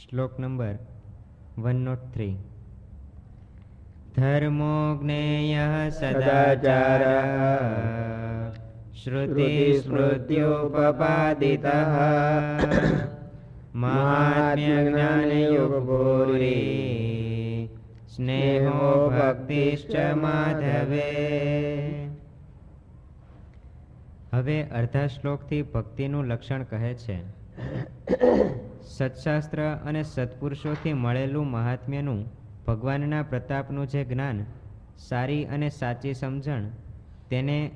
શ્લોક number one note three. ધર્મો જ્ઞેય સદાચાર જ્ઞાનયુગ ભૂરી સ્નેહો ભક્તિશ્ચ માધવે હવે અર્ધા શ્લોકથી ભક્તિનું લક્ષણ કહે છે. સત્શાસ્ત્ર અને સત્પુરુષોથી મળેલું મહાત્મ્યનું, ભગવાનના પ્રતાપનું જે જ્ઞાન, સારી અને સાચી સમજણ, તેને,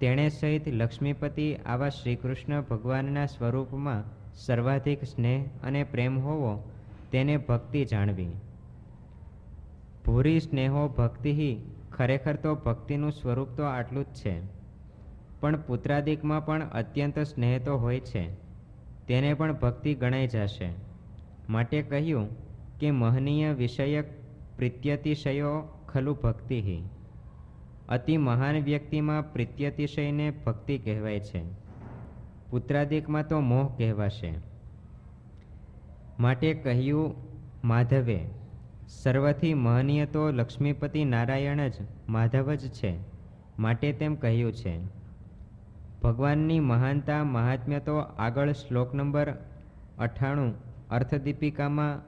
તેણે સહિત લક્ષ્મીપતિ આવા શ્રીકૃષ્ણ ભગવાનના સ્વરૂપમાં સર્વાધિક સ્નેહ અને પ્રેમ હોવો, તેને ભક્તિ જાણવી. ભૂરી સ્નેહો ભક્તિ ખરેખર તો ભક્તિનું સ્વરૂપ તો આટલું જ છે. પણ પુત્રાદિકમાં પણ અત્યંત સ્નેહ તો હોય છે. તેને પણ ભક્તિ ગણાઈ જશે. માટે કહ્યું કે મહનીય વિષયક પ્રીત્યતિશયો ખલું ભક્તિ અતિ મહાન વ્યક્તિમાં પ્રીત્યતિશયને ભક્તિ કહેવાય છે. પુત્રાદિકમાં તો મોહ કહેવાશે. માટે કહ્યું, માધવે, સર્વથી મહનીય તો લક્ષ્મીપતિ નારાયણ જ માધવ જ છે. માટે તેમ કહ્યું છે. ભગવાનની મહાનતા મહાત્મ્ય તો આગળ શ્લોક નંબર અઠ્ઠાણું, અર્થદીપિકામાં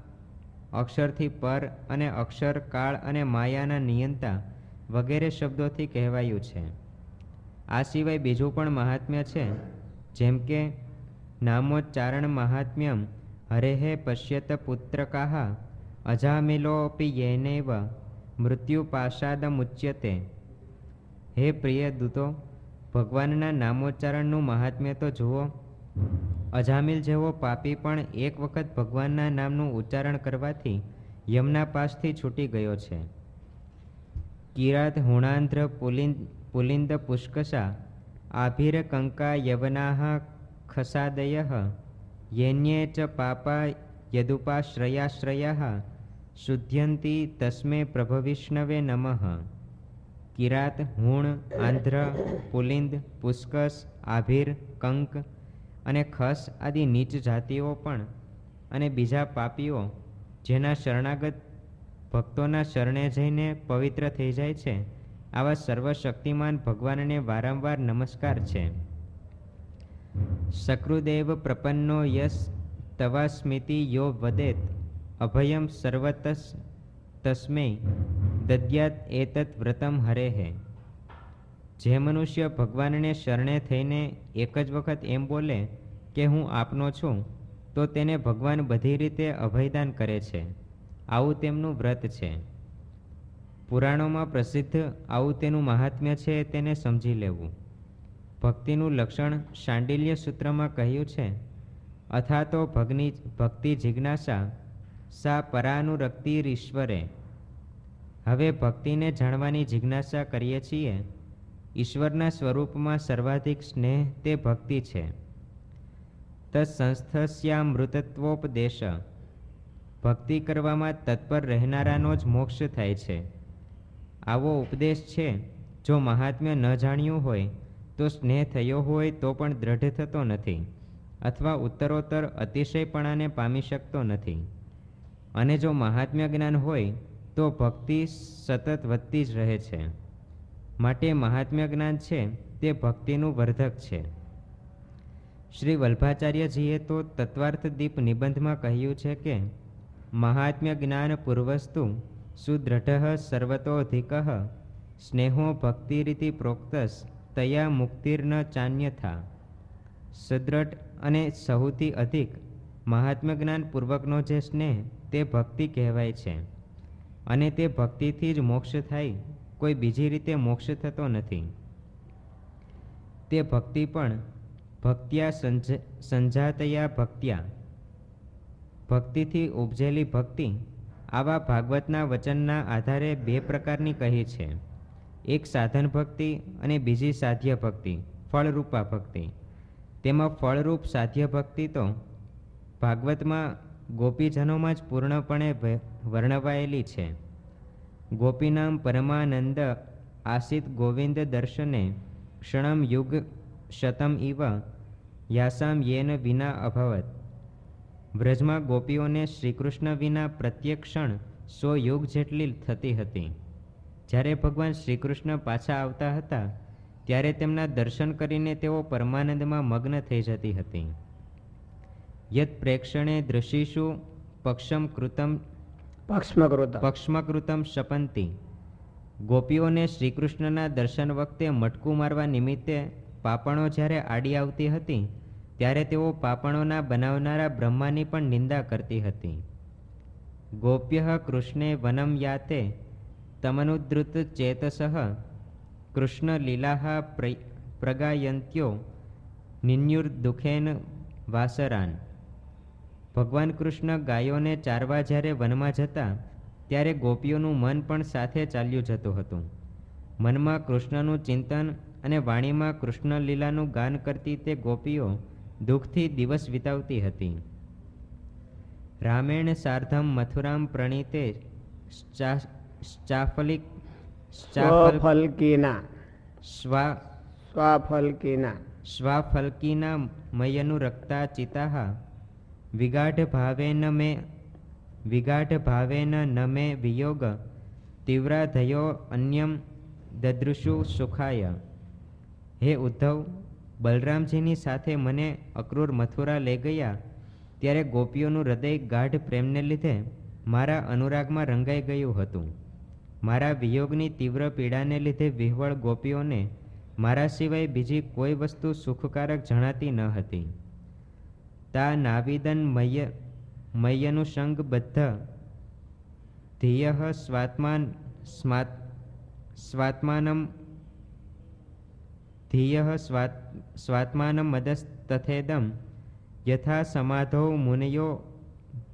અક્ષરથી પર અને અક્ષર, કાળ અને માયાના નિયંતા વગેરે શબ્દોથી કહેવાયું છે. આ સિવાય બીજું પણ મહાત્મ્ય છે, જેમ કે, નામોચ્ચારણ મહાત્મ્યમ હરેહે પશ્યત પુત્રકાહ અજામિલોપી યેનૈવ મૃત્યુ પાશાદમુચ્યતે હે પ્રિય દૂતો ભગવાનના નામોચ્ચારણનું મહાત્મ્ય તો જુઓ. અજામિલ જેવો પાપી પણ એક વખત ભગવાનના નામનું ઉચ્ચારણ કરવાથી યમના પાસથી છૂટી ગયો છે. કિરાત હુણાંધ્ર પુલિંદ પુલિંદ પુષ્કશા, આભીર કંકા યવનાહ ખસાદય યેન્યે ચ પાપા યદુપાશ્રયાશ્રયા, શુદ્ધ્યંતી તસ્મે પ્રભવિષ્ણવે નમઃ. કિરાત, હુણ, આંધ્ર, પુલિંદ, પુષ્કસ, આભીર, કંક અને ખસ આદિ નીચ જાતિઓ પણ અને બીજા પાપીઓ જેના શરણાગત ભક્તોના શરણે જઈને પવિત્ર થઈ જાય છે, આવા સર્વશક્તિમાન ભગવાનને વારંવાર નમસ્કાર છે. શકૃદેવ પ્રપન્નો યસ તવા સ્મિતિ યો વદેત, અભયમ સર્વતસ તસ્મે દદ્યાત એતત વ્રતમ હરે હે. જે મનુષ્ય ભગવાનને શરણે થઈને એક જ વખત એમ બોલે કે હું આપનો છું, તો તેને ભગવાન બધી રીતે અભયદાન કરે છે. આવું તેમનું વ્રત છે. પુરાણોમાં પ્રસિદ્ધ આવું તેનું મહાત્મ્ય છે તેને સમજી લેવું. ભક્તિનું લક્ષણ શાંડિલ્ય સૂત્રમાં કહ્યું છે અથા તો ભગની, ભક્તિ જિજ્ઞાસા સા પરાનુરક્તિરીશ્વરે હવે ભક્તિને જાણવાની જિજ્ઞાસા કરીએ છીએ. ઈશ્વરના સ્વરૂપમાં સર્વાધિક સ્નેહ તે ભક્તિ છે. તત્સંસ્થસ્યામૃતત્વોપદેશ ભક્તિ કરવામાં તત્પર રહેનારાનો જ મોક્ષ થાય છે. આવો ઉપદેશ છે, જો મહાત્મ્ય ન જાણ્યું હોય, તો સ્નેહ થયો હોય તો પણ દ્રઢ થતો નથી, અથવા ઉત્તરોત્તર અતિશયપણાને પામી શકતો નથી. અને જો મહાત્મ્ય જ્ઞાન હોય, તો ભક્તિ સતત વધતી જ રહે છે. માટે મહાત્મ્ય જ્ઞાન છે, તે ભક્તિનું વર્ધક છે. શ્રી વલ્ભાચાર્યજીએ તો તત્વાર્થ દીપ નિબંધમાં કહ્યું છે કે, મહાત્મ્ય જ્ઞાન પૂર્વસ્તુ સુદૃઢ સર્વતોધિક સ્નેહો ભક્તિરીતિ પ્રોક્તસ તયા મુક્તિર્ન ચાન્યથા. સુદૃઢ અને સૌથી અધિક મહાત્મ્ય જ્ઞાન પૂર્વકનો જે સ્નેહ તે ભક્તિ કહેવાય છે. અને તે ભક્તિથી જ મોક્ષ થાય, કોઈ બીજી રીતે મોક્ષ થતો નથી. તે ભક્તિ પણ ભક્ત્યા સંજ, સંજાતયા ભક્ત્યા. ભક્તિથી ઉપજેલી ભક્તિ આવા ભાગવતના વચનના આધારે બે પ્રકારની કહી છે. એક સાધન ભક્તિ અને બીજી સાધ્ય ભક્તિ, ફળરૂપા ભક્તિ. તેમાં ફળરૂપ સાધ્ય ભક્તિ તો ભાગવતમાં ગોપીજનોમાં જ પૂર્ણપણે વર્ણવાયેલી છે. ગોપીનામ પરમાનંદ આસિત ગોવિંદ દર્શને ક્ષણમ યુગ શતમ ઇવ યાસામ યેન વિના અભવત. વ્રજમાં ગોપીઓને શ્રીકૃષ્ણ વિના પ્રત્યેક ક્ષણ સો યુગ જેટલી થતી હતી. જ્યારે ભગવાન શ્રીકૃષ્ણ પાછા આવતા હતા, ત્યારે તેમના દર્શન કરીને તેઓ પરમાનંદમાં મગ્ન થઈ જતી હતી. યત પ્રેક્ષણે દૃશિષુ પક્ષમ કૃતમ પક્ષમકૃત પક્ષમકૃતમ શપંતી ગોપીઓને શ્રીકૃષ્ણના દર્શન વખતે મટકું મારવા નિમિત્તે પાપણો જ્યારે આડી આવતી હતી ત્યારે તેઓ પાપણોના બનાવનારા બ્રહ્માની પણ નિંદા કરતી હતી. ગોપ્ય કૃષ્ણે વનમ યાતે તમનુદ્રુત ચેતસ કૃષ્ણ લીલા પ્રગાયંત્યો નિન્યુર્દુખેન વાસરાન. ભગવાન કૃષ્ણ ગાયોને ચારવા જ્યારે વનમાં જતા ત્યારે ગોપીઓનું મન પણ સાથે ચાલ્યું જતું હતું. મનમાં કૃષ્ણનું ચિંતન અને વાણીમાં કૃષ્ણ લીલાનું ગાન કરતી તે ગોપીઓ દુઃખથી દિવસ વિતાવતી હતી. રામેણ સાર્ધમ મથુરામ પ્રણીતે ચાફલિક સ્વફલકીના. સ્વા સ્વફલકીના. સ્વાફલ્કીના મયનુરક્તા ચિતા વિગાઢ ભાવેન મે, વિગાઢ ભાવેન ન મે વિયોગ તીવ્રાધયો અન્યમ દદૃશુ સુખાય. હે ઉદ્ધવ, બલરામજીની સાથે મને અક્રૂર મથુરા લઈ ગયા, ત્યારે ગોપીઓનું હૃદય ગાઢ પ્રેમને લીધે મારા અનુરાગમાં રંગાઈ ગયું હતું. મારા વિયોગની તીવ્ર પીડાને લીધે વિહવળ ગોપીઓને મારા સિવાય બીજી કોઈ વસ્તુ સુખકારક જણાતી ન હતી. તા નાવિદન મય, મયનુસંગ બદ્ધ. ધીય સ્વાત્માન, સ્માત, સ્વાત્માનમ ધીય સ્વાત, સ્વાત્માનમ મદસ્તથેદમ યથા સમાધો મુનયો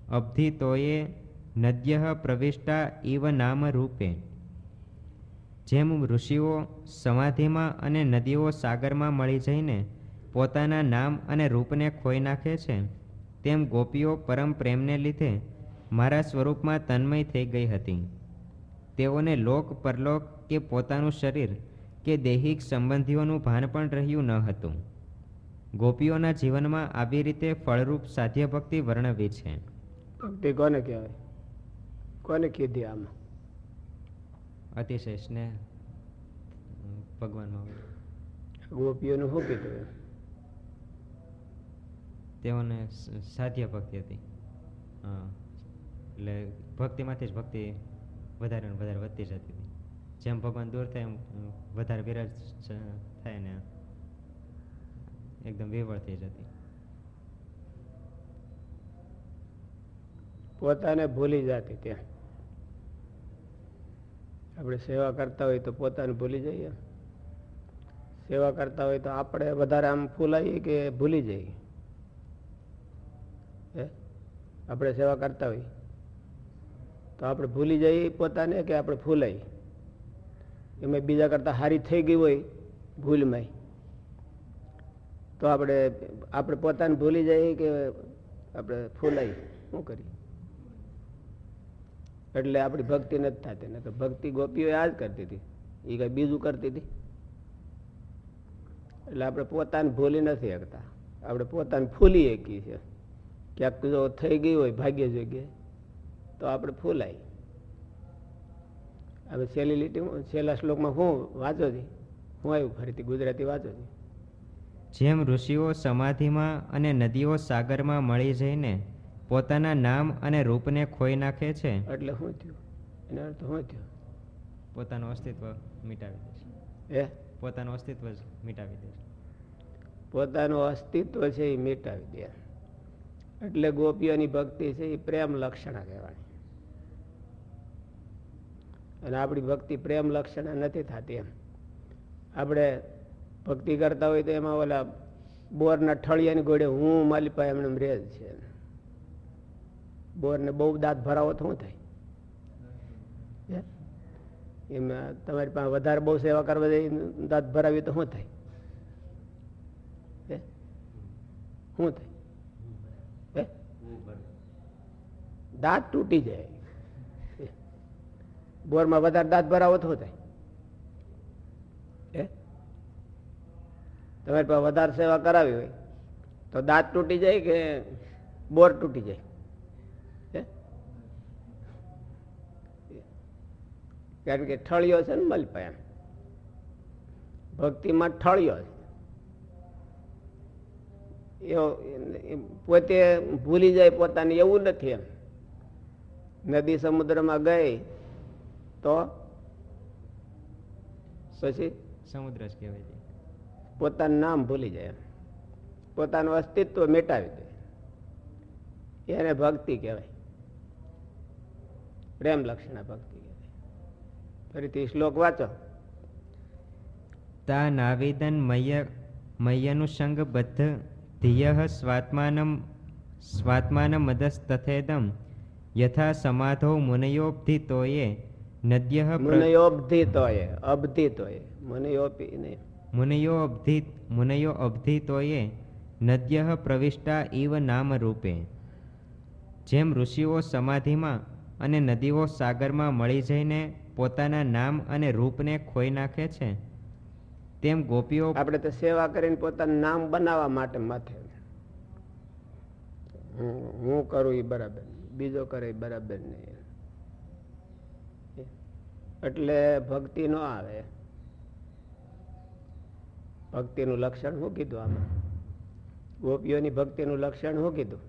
અબ્ધિતોયે નદ્ય પ્રવિષ્ટા ઇવ નામ રૂપે. જેમ ઋષિઓ સમાધિમાં અને નદીઓ સાગરમાં મળી જઈને પોતાના નામ અને રૂપને ખોઈ નાખે છે. તેમ ગોપીઓ પરમ પ્રેમને લીધે મારા સ્વરૂપમાં તન્મય થઈ ગઈ હતી. તેઓને લોક પરલોક કે પોતાનું શરીર કે દૈહિક સંબંધીઓનું ભાન પણ રહ્યું ન હતું. ગોપીઓના જીવનમાં આવી રીતે ફળરૂપ સાધ્ય ભક્તિ વર્ણવી છે. ભક્તિ કોને કહેવાય? કોને કીધી આમાં? અતિશય સ્નેહ. ભગવાનમાં ગોપીઓનું શું કીધું તેઓને સાધ્ય ભક્તિ હતી. એટલે ભક્તિમાંથી જ ભક્તિ વધારે ને વધારે વધતી જતી હતી. જેમ ભગવાન દૂર થાય એમ વધારે વિરાજ થાય ને એકદમ વિવળ થઈ જતી. પોતાને ભૂલી જતી ત્યાં. આપણે સેવા કરતા હોય તો પોતાને ભૂલી જઈએ. સેવા કરતા હોય તો આપણે વધારે આમ ફૂલાઈએ કે ભૂલી જઈએ? હે? આપણે સેવા કરતા હોય. તો આપણે ભૂલી જઈએ પોતાને કે આપણે ફૂલાઈ એમાં બીજા કરતા હારી થઈ ગઈ હોય, ભૂલમાં. તો આપણે આપણે પોતાને ભૂલી જઈએ કે આપણે ફૂલાઈ શું કરીએ? એટલે આપણી ભક્તિ નથી થતી. ને તો ભક્તિ ગોપીઓ આ જ કરતી હતી. એ કંઈ બીજું કરતી હતી. એટલે આપણે પોતાને ભૂલી નથી શકતા. આપણે પોતાને ફૂલી શકીએ છીએ ક્યાંક જો થઈ ગઈ હોય ભાગ્ય જગ્યાએ તો આપણે ફૂલાય. હવે છેલ્લી લીટી છેલ્લા શ્લોકમાં હું વાંચો છે. હું આવ્યું ફરીથી ગુજરાતી વાંચો છે. જેમ ઋષિઓ સમાધિમાં અને નદીઓ સાગરમાં મળી જઈને પોતાના નામ અને રૂપને ખોઈ નાખે છે એટલે શું થયું? એનો અર્થ શું થયું? પોતાનું અસ્તિત્વ મિટાવી દે છે. એ પોતાનું અસ્તિત્વ જ મિટાવી દે છે. પોતાનું અસ્તિત્વ છે એ મિટાવી દે. એટલે ગોપીઓની ભક્તિ છે એ પ્રેમ લક્ષણા કહેવાય. અને આપણી ભક્તિ પ્રેમ લક્ષણા નથી થતી એમ. આપણે ભક્તિ કરતા હોય તો એમાં ઓલા બોરના ઠળિયાની ગોળે હું માલી પાસે એમને રેજ છે. બોરને બહુ દાંત ભરાવો તો શું થાય? એમાં, તમારી પાસે વધારે બહુ સેવા કરવા દાંત ભરાવી તો શું થાય? શું થાય હે દાંત તૂટી જાય. બોરમાં વધારે દાંત ભરાવો તો થાય? હે? તમારી પાસે વધારે સેવા કરાવી હોય તો દાંત તૂટી જાય કે બોર તૂટી જાય? કારણ કે ઠળિયો છે ને મલપા એમ. ભક્તિમાં ઠળિયો છે. એવો એ પોતે ભૂલી જાય પોતાને એવું નથી એમ. નદી સમુદ્રમાં ગઈ તો પછી સમુદ્ર જ કહેવાય છે પોતાનું નામ ભૂલી જાય પોતાનું અસ્તિત્વ મેટાવી દે. એને ભક્તિ કહેવાય. પ્રેમ લક્ષણા ભક્તિ કહેવાય. ફરીથી શ્લોક વાંચો. તા નાવેદન મય્ય સંગ બદ્ધ ધિય સ્વાત્માનમ સ્વાત્માનમદસ્તથેદમ યથા સમાધો મુનયોબ્ધિતોયે નદ્ય મુનયો અબધિતોય અબધિતોય મુનયોપી ને. મુનયો અબ્ધિ મુનયો અબ્ધિતોયે નદ્ય પ્રવિષ્ટા ઇવ નામરૂપે જેમ ઋષિઓ સમાધિમાં અને નદીઓ સાગરમાં મળી જઈને પોતાના નામ અને રૂપને ખોઈ નાખે છે તેમ ગોપીઓ આપણે તો સેવા કરીને પોતાનું નામ બનાવવા માટે માથે. હું કરું એ બરાબર. બીજો કરે બરાબર નહીં. એટલે ભક્તિ નો આવે. ભક્તિનું લક્ષણ શું કીધું આમાં? ગોપીઓની ભક્તિનું લક્ષણ શું કીધું?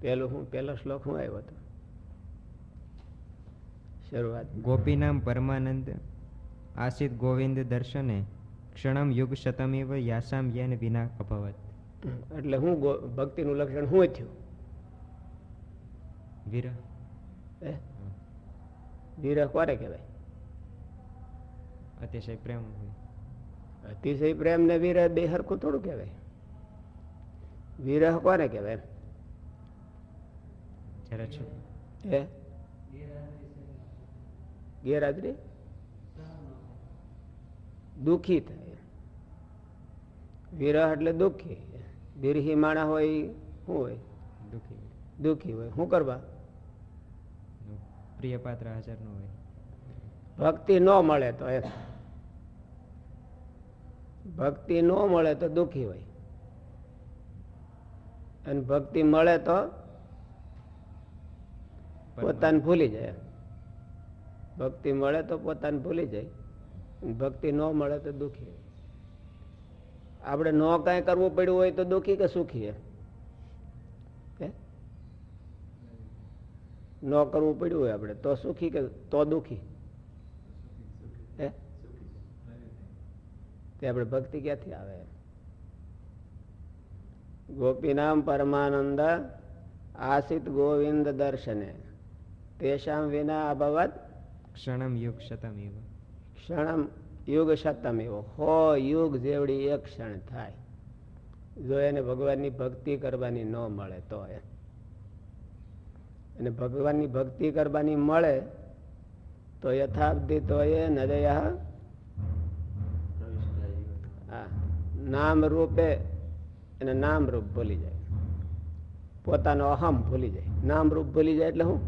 પેલું હું, પેલો શ્લોક હું આવ્યો હતો? શરૂઆત. ગોપીનામ પરમાનંદ આશિત ગોવિંદ દર્શને, ક્ષણમ યુગ શતમિવ યાસામ યેન વિના અભવત. એટલે હું ભક્તિનું લક્ષણ શું થયું વિરહ? વિરહ કોને કહેવાય? અતિશય પ્રેમ અતિશય પ્રેમ ને વિરહ બે હરખું થોડું કહેવાય. વિરહ કોને કહેવાય એ ગેરહાજરી? દુખી થાય. વિરહ એટલે દુખી. વિરહી માણા હોય શું હોય? દુઃખી દુઃખી હોય. શું કરવા? પ્રિય પાત્ર હાજર ન હોય. ભક્તિ ન મળે તો એમ. ભક્તિ ન મળે તો દુખી હોય. અને ભક્તિ મળે તો પોતાને ભૂલી જાય ભક્તિ મળે તો પોતાને ભૂલી જાય. ભક્તિ ન મળે તો દુખી હોય. આપણે ન કાંઈ કરવું પડ્યું હોય તો દુઃખી કે સુખી હે? ન કરવું પડ્યું હોય આપણે તો સુખી કે તો દુઃખી? હે? તે આપણે ભક્તિ ક્યાંથી આવે? ગોપીનામ પરમાનંદ આસિત ગોવિંદ દર્શને. તેષામ વિના અભવત ક્ષણમ યુગ શતમ યુગ ક્ષણમ યુગ એવો હો યુગ જેવડી એક ક્ષણ થાય. જો એને ભગવાનની ભક્તિ કરવાની ન મળે તો એ. અને ભગવાનની ભક્તિ કરવાની મળે તો યથાબ્ધિ તો એ નદય નામ રૂપે એને નામ રૂપ ભૂલી જાય. પોતાનો અહમ ભૂલી જાય. નામ રૂપ ભૂલી જાય એટલે શું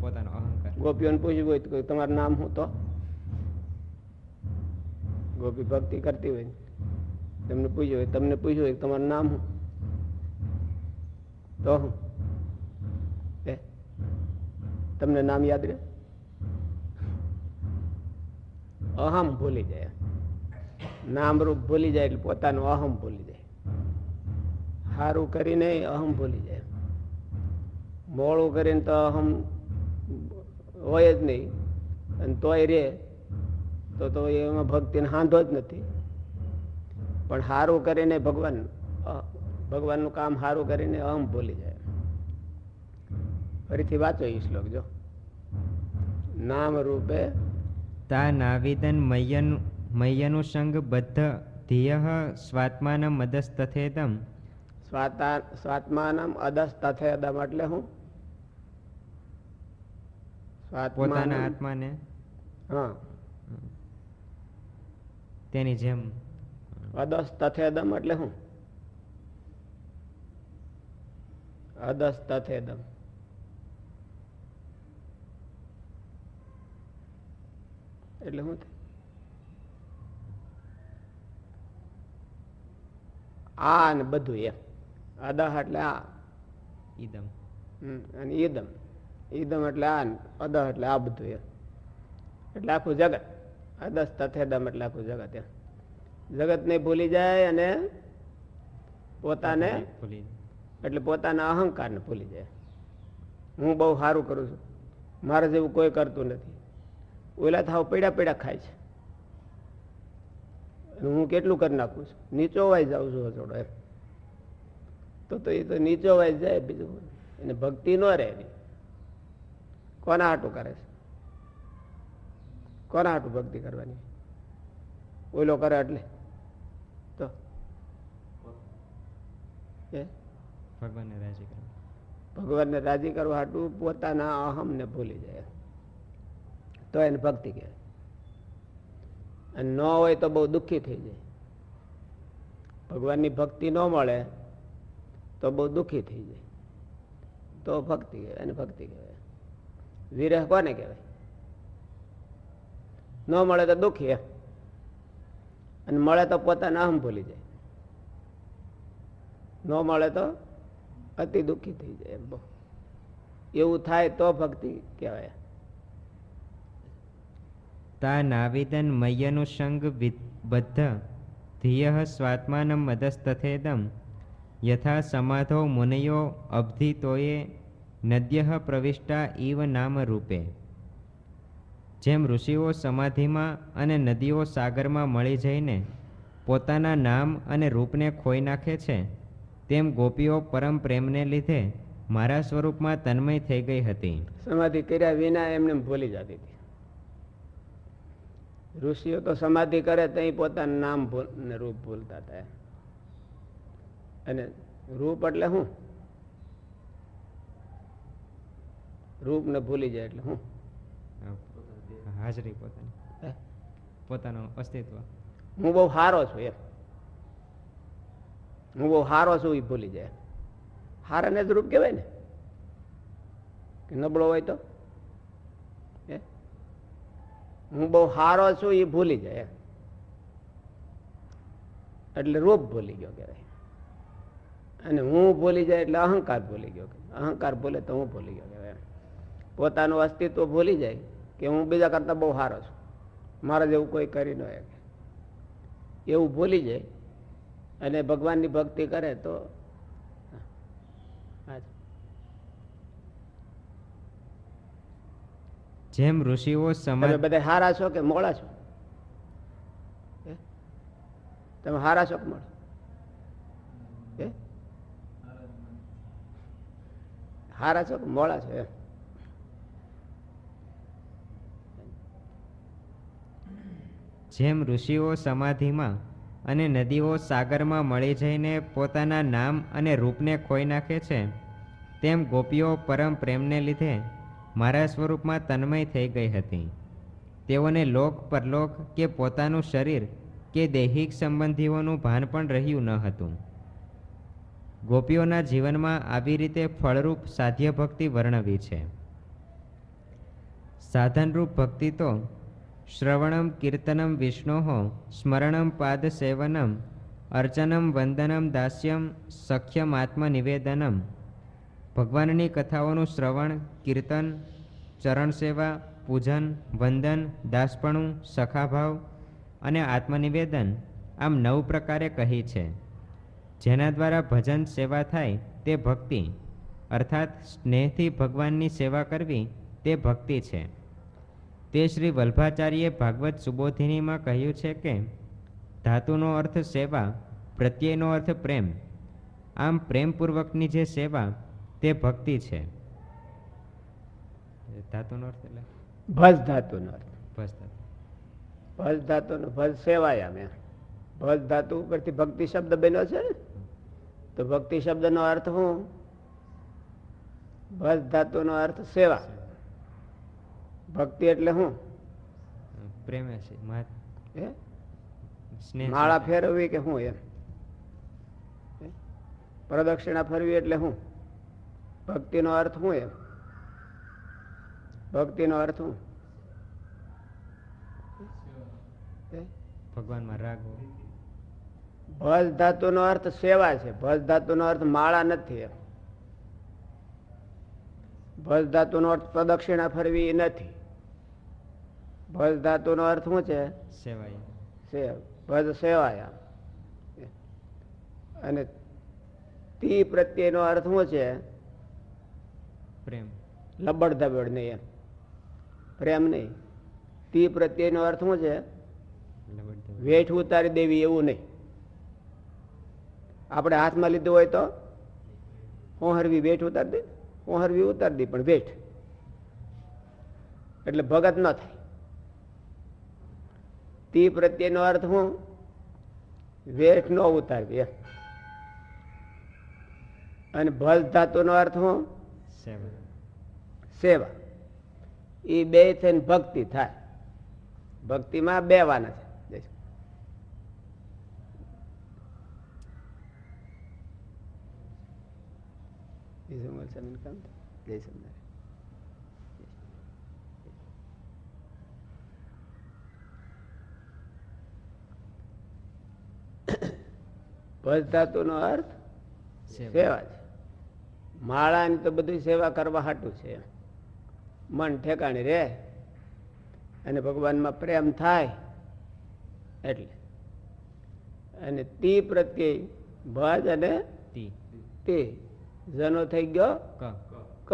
પોતાનો અહંકાર. ગોપીઓને પૂછ્યું હોય તમારું નામ હું તો? ગોપી ભક્તિ કરતી હોય તમને પૂછ્યું હોય, તમને પૂછ્યું હોય તમારું નામ તો હું? તમને નામ યાદ રહે? અહમ ભૂલી જાય. નામ રૂપ ભૂલી જાય એટલે પોતાનું અહમ ભૂલી જાય. સારું કરીને અહમ ભૂલી જાય. મોડું કરીને તો અહમ હોય જ નહીં. અને તોય રે તો તો એમાં ભક્તિને હાંધો જ નથી. પણ સારું કરીને ભગવાન ભગવાનનું કામ સારું કરીને અહમ ભૂલી જાય. ફરીથી વાંચો એ શ્લોક જો. નામ રૂપે તા નાવિદન મય્યનું મય્યનું સંગ બદ્ધ ધિય સ્વાત્માન મદસ્તથેદમ. સ્વાતા સ્વાત્માનમ અદસ તથેદમ એટલે હું? પોતાના આત્માને. હા. તેની જેમ. અદસ તથેદમ એટલે શું? અદસ તથેદમ એટલે શું આ ને બધું એમ. અદહ એટલે આ. ઈદમ. અને ઈદમ. ઈદમ એટલે આ અદહ એટલે આ બધું એમ. એટલે આખું જગત. અદસ તથેદમ એટલે આખું જગત એમ. જગતને ભૂલી જાય અને પોતાને ભૂલી એટલે પોતાના અહંકારને ભૂલી જાય. હું બહુ સારું કરું છું. મારે જેવું કોઈ કરતું નથી. ઓલા થાવ પીડા પીડા ખાય છે. હું કેટલું કરી નાખું છું? નીચો વાઈ જાઉં છું થોડો એમ. તો તો એ તો નીચો વાઈ જાય બીજું? એને ભક્તિ ન રહે કોના હાટું કરે છે? કોના હાટું ભક્તિ કરવાની? ઓલો કરે એટલે. તો? ભગવાનને રાજી કરવા. ભગવાનને રાજી કરવા હાટું પોતાના અહમને ભૂલી જાય. તો એને ભક્તિ કહેવાય અને ન હોય તો બહુ દુઃખી થઈ જાય. ભગવાનની ભક્તિ ન મળે તો બહુ દુઃખી થઈ જાય. તો ભક્તિ કહેવાય એને ભક્તિ કહેવાય. વિરહ કોને કહેવાય? ન મળે તો દુઃખી એમ. અને મળે તો પોતાના અહમ ભૂલી જાય. ન મળે તો અતિ દુઃખી થઈ જાય એમ એવું થાય તો ભક્તિ કહેવાય. તા નાવિદન મય્યનુષંગ સંગ બદ્ધ ધીય સ્વાત્માનમ મદસ્તથેદમ યથા સમાધો મુનયો અબ્ધિતોયે નદ્ય પ્રવિષ્ટા ઇવ નામ રૂપે. જેમ ઋષિઓ સમાધિમાં અને નદીઓ સાગરમાં મળી જઈને પોતાના નામ અને રૂપને ખોઈ નાખે છે, તેમ ગોપીઓ પરમ પ્રેમને લીધે મારા સ્વરૂપમાં તન્મય થઈ ગઈ હતી. સમાધિ કર્યા વિના એમને ભૂલી જતી હતી. ઋષિઓ તો સમાધિ કરે તો પોતાનું નામ ભૂલ રૂપ ભૂલતા હતા અને રૂપ એટલે શું રૂપને ભૂલી જાય એટલે શું હાજરી પોતાની? પોતાનું અસ્તિત્વ. હું બહુ સારો છું એમ. હું બહુ સારો છું એ ભૂલી જાય. હારાને જ રૂપ કહેવાય ને. કે નબળો હોય તો? હે? હું બહુ સારો છું એ ભૂલી જાય. એટલે રૂપ ભૂલી ગયો કહેવાય. અને હું ભૂલી જાય એટલે અહંકાર ભૂલી ગયો અહંકાર ભૂલે તો હું ભૂલી ગયો કહેવાય પોતાનું અસ્તિત્વ ભૂલી જાય. કે હું બીજા કરતા બહુ સારો છું મારા જેવું કોઈ કરી ન શકે એવું ભૂલી જાય અને ભગવાનની ભક્તિ કરે તો. જેમ ઋષિઓ સમાજ બધા હારા છો કે મોડા છો? તમે હારા છો કે હે? હારા છો કે મોડા છો એમ જેમ ઋષિઓ સમાધિમાં અને નદીઓ સાગરમાં મળી જઈને પોતાના નામ અને રૂપને ખોઈ નાખે છે, તેમ ગોપીઓ પરમ પ્રેમને લીધે મારા સ્વરૂપમાં તન્મય થઈ ગઈ હતી. તેઓને લોક પરલોક કે પોતાનું શરીર કે દૈહિક સંબંધીઓનું ભાન પણ રહ્યું ન હતું. ગોપીઓના જીવનમાં આવી રીતે ફળરૂપ સાધ્ય ભક્તિ વર્ણવી છે. સાધનરૂપ ભક્તિ તો શ્રવણમ કીર્તનમ વિષ્ણો, સ્મરણમ પાદસેવનમ, અર્ચનમ વંદનમ દાસ્યમ, સખ્યમ આત્મનિવેદનમ. ભગવાનની કથાઓનું શ્રવણ, કીર્તન ચરણ સેવા પૂજન, વંદન, દાસપણું, સખાભાવ અને આત્મનિવેદન આમ નવ પ્રકારે કહી છે. જેના દ્વારા ભજન સેવા થાય તે ભક્તિ, અર્થાત સ્નેહથી ભગવાનની સેવા કરવી તે ભક્તિ છે. તે શ્રી વલ્ભાચાર્યે ભાગવત સુબોધિનીમાં કહ્યું છે કે ધાતુનો અર્થ સેવા પ્રત્યયનો અર્થ પ્રેમ. આમ પ્રેમપૂર્વકની જે સેવા તે ભક્તિ છે. ધાતુનો અર્થ એટલે? ભજ ધાતુનો અર્થ. ભજ ધાતુ. ભજ ધાતુનો ભજ સેવાય અમે ભજ ધાતુ ઉપરથી ભક્તિ શબ્દ બન્યો છે ને? તો ભક્તિ શબ્દનો અર્થ શું ભજ ધાતુનો અર્થ સેવા. ભક્તિ એટલે શું પ્રેમ છે માળા ફેરવવી કે શું એમ? પ્રદક્ષિણા ફરવી એટલે શું ભક્તિનો અર્થ શું એમ? ભક્તિનો અર્થ શું ભગવાનમાં રાગ. ભજ ધાતુનો અર્થ સેવા છે. ભજ ધાતુનો અર્થ માળા નથી એમ. ભજ ધાતુનો અર્થ પ્રદક્ષિણા ફરવી નથી. ભજ ધાતુનો અર્થ શું છે? સેવાય સેવ ભજ સેવાયા અને તી પ્રત્યેનો અર્થ શું છે? પ્રેમ. લબડ ધબડ નહીં એમ. પ્રેમ નહીં. તી પ્રત્યેનો અર્થ શું છે? વેઠ ઉતારી દેવી એવું નહીં. આપણે હાથમાં લીધું હોય તો? હું હરવી વેઠ ઉતારી દે. હું હરવી ઉતારી દે પણ વેઠ. એટલે ભગત ન થાય. તી પ્રત્યેનો અર્થ હું? વેઠ ન ઉતારવી અને ભલ ધાતુનો અર્થ હું? સેવા. એ બે થઈને ભક્તિ થાય. ભક્તિમાં બે વાના છે. જય જય શ્રી સ્વામિનારાયણ કામ થાય. જય સ્વામિનારાયણ. ભજ ધાતુનો અર્થ સેવા. છે માળાની તો બધી સેવા કરવા હાટું છે. મન ઠેકાણે રહે અને ભગવાનમાં પ્રેમ થાય એટલે. અને તી પ્રત્યે ભજ અને તી. જનો થઈ ગયો ક.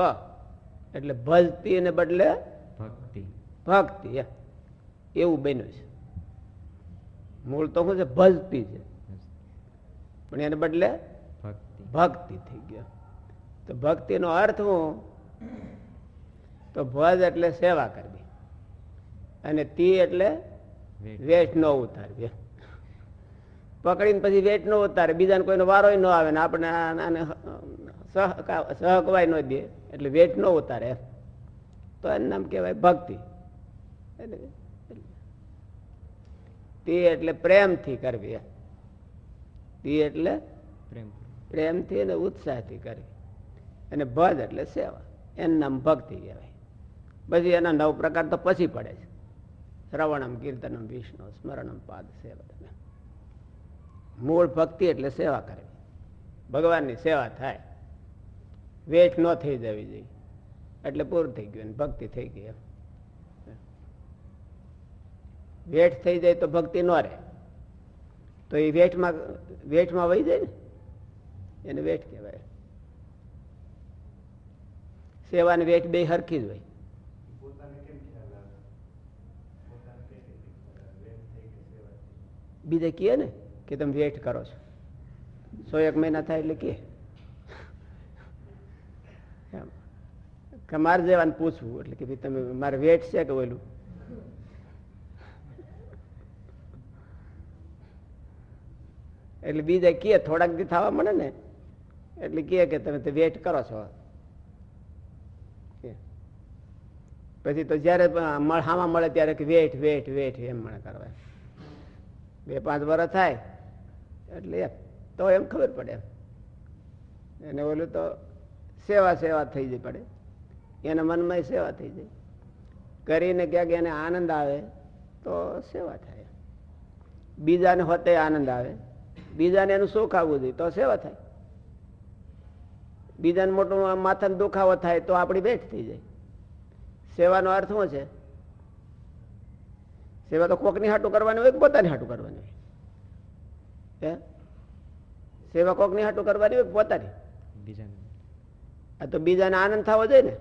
એટલે ભજતી અને બદલે ભક્તિ. ભક્તિ. એવું બન્યું છે. મૂળ તો શું છે? ભજતી છે. પણ એને બદલે ભક્તિ. ભક્તિ થઈ ગયો. તો ભક્તિનો અર્થ હું? તો ભજ એટલે સેવા કરવી. અને તી એટલે વેઠ ન ઉતારવી. પકડીને પછી વેઠ ન ઉતારે. બીજાને કોઈનો વારો ન આવે ને આપણે આને સહકવાય ન દે. એટલે વેઠ ન ઉતારે. તો એનું નામ કહેવાય ભક્તિ. તે એટલે પ્રેમથી કરવી. તી એટલે પ્રેમ. પ્રેમથી અને ઉત્સાહથી કરી. અને ભજ એટલે સેવા. એનું નામ ભક્તિ કહેવાય. પછી એના નવ પ્રકાર તો પછી પડે છે. શ્રવણમ કીર્તનમ વિષ્ણુ સ્મરણમ પાદ સેવા. મૂળ ભક્તિ એટલે સેવા કરવી. ભગવાનની સેવા થાય. વેઠ ન થઈ જવી જોઈએ. એટલે પૂરું થઈ ગયું ભક્તિ થઈ ગઈ એમ. વેઠ થઈ જાય તો ભક્તિ ન રહે. તો એ વેટમાં વેટમાં વહી જાય ને? એને વેટ કહેવાય. સેવાને વેટ બે હરખી જ હોય. બીજે કહે ને કે તમે વેટ કરો છો. સો એક મહિના થાય એટલે કે મારે જેવાને પૂછવું એટલે કે ભાઈ તમે મારે વેટ છે કે ઓલું? એટલે બીજા કહે થોડાક દી થવા મળે ને, એટલે કહે કે તમે તો વેટ કરો છો. પછી તો જયારે મળ- હામાં મળે ત્યારે વેઠ વેઠ વેઠ એમ મને કરવા બે પાંચ વર્ષ થાય, એટલે તો એમ ખબર પડે. એને ઓલું તો સેવા સેવા થઈ જઈ પડે. એના મનમાં સેવા થઈ જાય. કરીને ક્યાંક એને આનંદ આવે, તો સેવા થાય. બીજાને હોતે આનંદ આવે. બીજાને એનું સુખ આવવું જોઈએ તો સેવા થાય. બીજાને મોટું માથાનો દુખાવો થાય તો આપણી ભેટ થઈ જાય. સેવાનો અર્થ શું છે? સેવા તો કોકની હાટું કરવાની હોય કે પોતાની હાટું કરવાની હોય? સેવા કોકની હાટું કરવાની હોય કે પોતાની? બીજાને. આ તો બીજાને આનંદ થવો જોઈએ ને.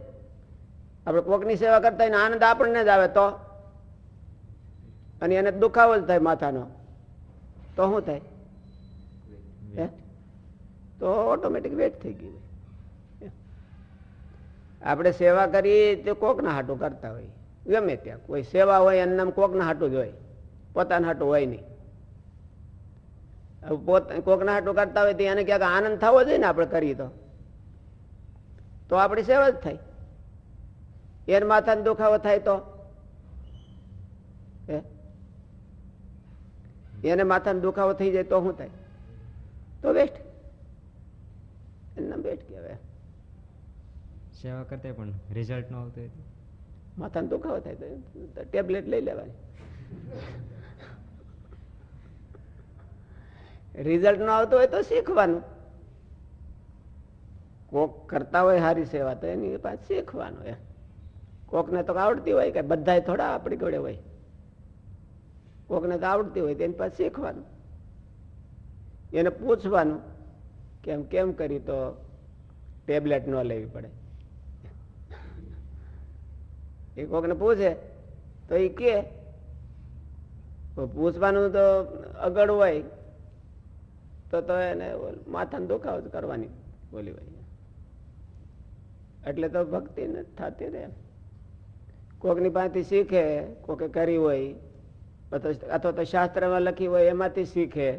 આપણે કોકની સેવા કરતા હોય ને આનંદ આપણને જ આવે તો. અને એને દુખાવો જ થાય માથાનો. તો શું થાય? તો ઓટોમેટિક વેટ થઈ ગયું આપણે સેવા કરીએ તે કોકના હાટું કરતા હોય. ગમે ત્યાં. કોઈ સેવા હોય એમના કોકના હાટું જ હોય. પોતાના હાટું હોય નહીં. પોત, કોકના હાટું કરતા હોય તો એને ક્યાંક આનંદ થવો જોઈએ ને આપણે કરીએ તો. તો આપણી સેવા જ થાય. એને માથાનો દુખાવો થાય તો. એને માથાનો દુખાવો થઈ જાય તો શું થાય? તો વેસ્ટ એમના વેસ્ટ કહેવાય સેવા કરતા પણ રિઝલ્ટ ન આવતું હોય તો? માથાનો દુખાવો થાય તો ટેબ્લેટ લઈ લેવાની. રિઝલ્ટ ન આવતો હોય તો શીખવાનું. કોક કરતા હોય સારી સેવા તો એની પાસે શીખવાનું એમ. કોકને તો આવડતી હોય કે બધાય થોડા આપણી જોડે હોય. કોકને તો આવડતી હોય તેની પાસે શીખવાનું. એને પૂછવાનું કેમ કેમ કરી તો ટેબ્લેટ ન લેવી પડે. એ કોકને પૂછે, તો એ કે પૂછવાનું તો અગળ હોય, તો તો એને માથાને દુખાવો કરવાની બોલી હોય. એટલે તો ભક્તિ નથી થતી રે કોકની પાસેથી શીખે, કોકે કરી હોય, અથવા તો શાસ્ત્રમાં લખી હોય, એમાંથી શીખે.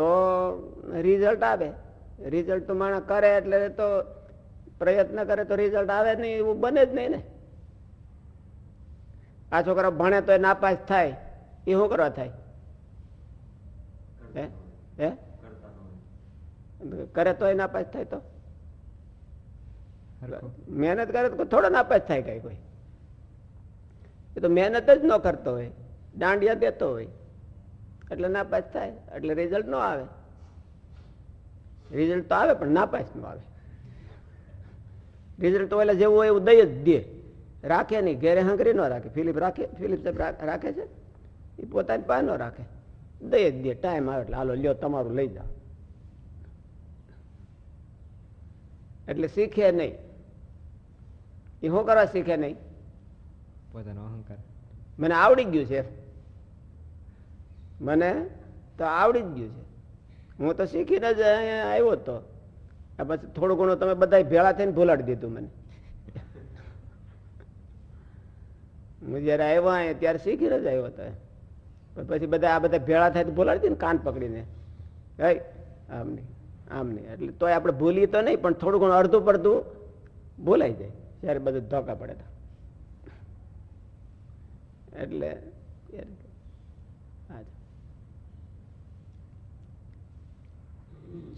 તો રિઝલ્ટ આવે. રિઝલ્ટ તો માણસ કરે એટલે તો પ્રયત્ન કરે તો રિઝલ્ટ આવે નહીં એવું બને જ નહીં ને. આ છોકરા ભણે તો એ નાપાસ થાય. એ શું કરવા થાય? હે? હે? કરે તો એ નાપાસ થાય તો. મહેનત કરે તો થોડો નાપાસ થાય કઈ કોઈ. એ તો મહેનત જ ન કરતો હોય. દાંડિયા દેતો હોય. એટલે નાપાસ થાય. એટલે રિઝલ્ટ ન આવે. રિઝલ્ટ તો આવે પણ નાપાસ ન આવે. રિઝલ્ટ તો એટલે જેવું હોય એવું દઈ જ દે. રાખે નહીં ઘેરે હંગરી ન રાખે. ફિલિપ રાખે ફિલિપ સાહેબ રાખે છે? એ પોતાની પાસે ન રાખે. દઈ જ દે ટાઈમ આવે એટલે હાલો લ્યો તમારું લઈ જાઓ. એટલે શીખે નહીં. એ શું કરવા શીખે નહીં? પોતાનો અહંકાર. મને આવડી ગયું છે. મને તો આવડી જ ગયું છે. હું તો શીખીને જ અહીંયા આવ્યો તો. પછી થોડું ઘણું તમે બધા ભેળા થઈને ભૂલાડી દીધું મને. હું જયારે આવ્યો અહીંયા, ત્યારે શીખીને જ આવ્યો હતો પછી બધા આ બધા ભેળા થાય તો ભૂલાડી ને કાન પકડીને. હે, આમ નહીં આમ નહીં. એટલે તોય આપણે ભૂલીએ તો નહીં, પણ થોડું ઘણું અડધું પડધું ભૂલાઈ જાય ત્યારે બધું ધોકા પડે તો. એટલે યાર, હા જ.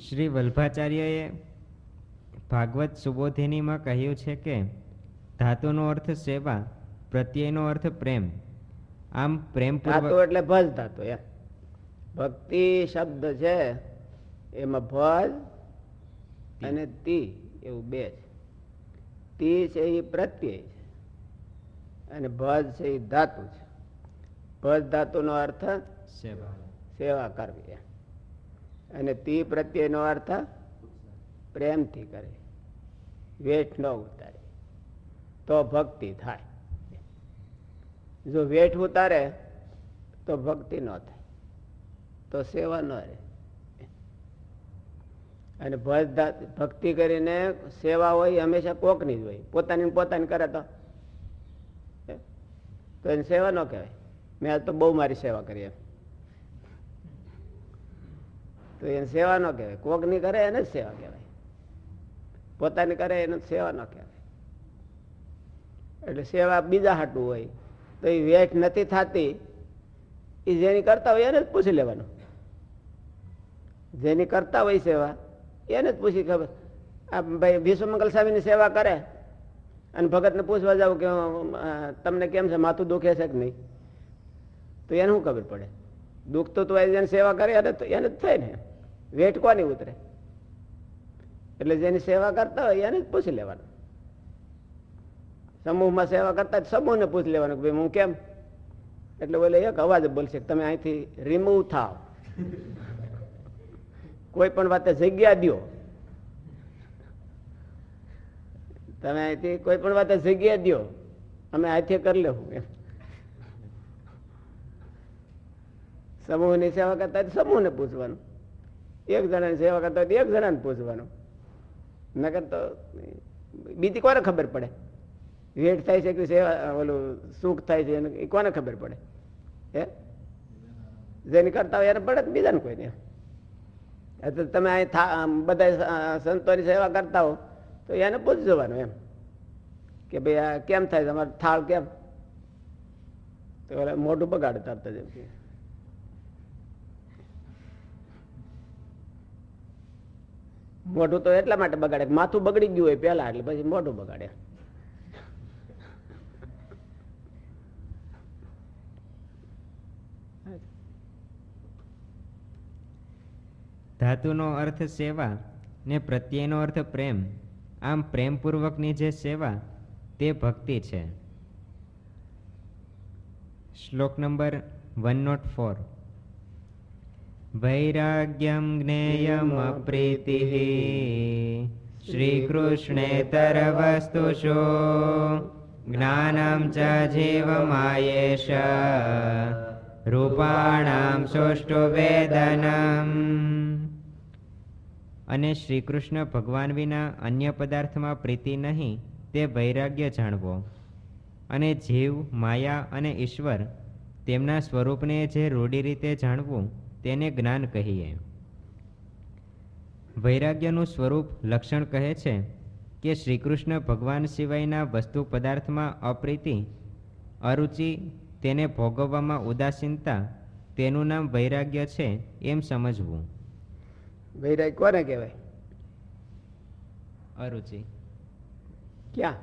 શ્રી વલ્ભાચાર્યએ ભાગવત સુબોધિનીમાં કહ્યું છે કે ધાતુનો અર્થ સેવા પ્રત્યયનો અર્થ પ્રેમ. આમ ધાતુ એટલે ભજ ધાતુ એમ. ભક્તિ શબ્દ છે એમાં ભજ અને તી એવું બે છે. તી છે એ પ્રત્યય છે અને ભજ છે એ ધાતુ છે. ભજ ધાતુનો અર્થ સેવા. સેવા કરવી એમ. અને તી પ્રત્યેનો અર્થ પ્રેમથી કરે. વેઠ ન ઉતારે. તો ભક્તિ થાય. જો વેઠ ઉતારે, તો ભક્તિ ન થાય. તો સેવા ન રહે. અને ભક્તિ કરીને સેવા હોય, હંમેશા કોકની જ હોય. પોતાની પોતાની કરે તો. એને સેવા ન કહેવાય. મેં આજ તો બહુ મારી સેવા કરી એમ. તો એને સેવા ન કહેવાય. કોકની કરે એને જ સેવા કહેવાય. પોતાની કરે એને સેવા ન કહેવાય. એટલે સેવા બીજા હાટું હોય, તો એ વેઠ નથી થતી, એ જેની કરતા હોય એને જ પૂછી લેવાનું. જેની કરતા હોય સેવા, એને જ પૂછી ખબર. આ ભાઈ વિશ્વમંગલ સ્વામીની સેવા કરે, અને ભગતને પૂછવા જાવ કે તમને કેમ છે, માથું દુખે છે કે નહીં? તો એને શું ખબર પડે? દુઃખ તો તું જેને સેવા કરે એને એને જ થાય ને. કોની ઉતરે? એટલે જેની સેવા કરતા હોય એને જ પૂછી લેવાનું. સમૂહમાં સેવા કરતા સમૂહને પૂછી લેવાનું કે ભાઈ હું કેમ? એટલે બોલે, એક અવાજ બોલશે તમે અહીંથી રિમૂવ થાવ કોઈ પણ વાતે જગ્યા દ્યો. તમે અહીંથી કોઈ પણ વાતે જગ્યા દ્યો. અમે અહીંથી કરી લેવું એમ. સમૂહની સેવા કરતા સમૂહને પૂછવાનું. એક જણાની સેવા કરતા હોય તો એક જણાને પૂછવાનું. નકર તો બીજી કોને ખબર પડે? વેટ થાય છે કે સેવા, ઓલું સુખ થાય છે એ કોને ખબર પડે? હે? જેની કરતા હોય એને પડે બીજાને કોઈ નહીં. એટલે તમે અહીં બધા સંતોની સેવા કરતા હો, તો એને પૂછી જવાનું એમ. કે ભાઈ આ કેમ થાય તમારે થાળ કેમ? તો મોઢું બગાડતા હતા જેમ કે. મોઢું તો એટલા માટે બગાડે માથું બગડી ગયું હોય પેલા એટલે પછી મોઢું બગાડે. ધાતુનો અર્થ સેવા ને પ્રત્યયનો અર્થ પ્રેમ. આમ પ્રેમપૂર્વકની જે સેવા તે ભક્તિ છે. શ્લોક નંબર વન નોટ ફોર. અપ્રીતિ શ્રીકૃષ્ણેતર વસ્તુષુ જ્ઞાનમ ચ જીવમાયેશ રૂપાણામ સુષ્ટુ વેદનમ અને શ્રી કૃષ્ણ ભગવાન વિના અન્ય પદાર્થમાં પ્રીતિ નહીં, તે વૈરાગ્ય જાણવો. અને જીવ, માયા અને ઈશ્વર તેમના સ્વરૂપને જે રૂઢી રીતે જાણવું તેને જ્ઞાન કહીએ. વૈરાગ્યનું સ્વરૂપ લક્ષણ કહે છે કે શ્રી કૃષ્ણ ભગવાન સિવાયના વસ્તુ પદાર્થમાં અપ્રીતિ અરુચિ તેને ભોગવવામાં ઉદાસીનતા તેનું નામ વૈરાગ્ય છે એમ સમજવું. વૈરાગ્ય કોને કહેવાય? અરુચિ. ક્યાં?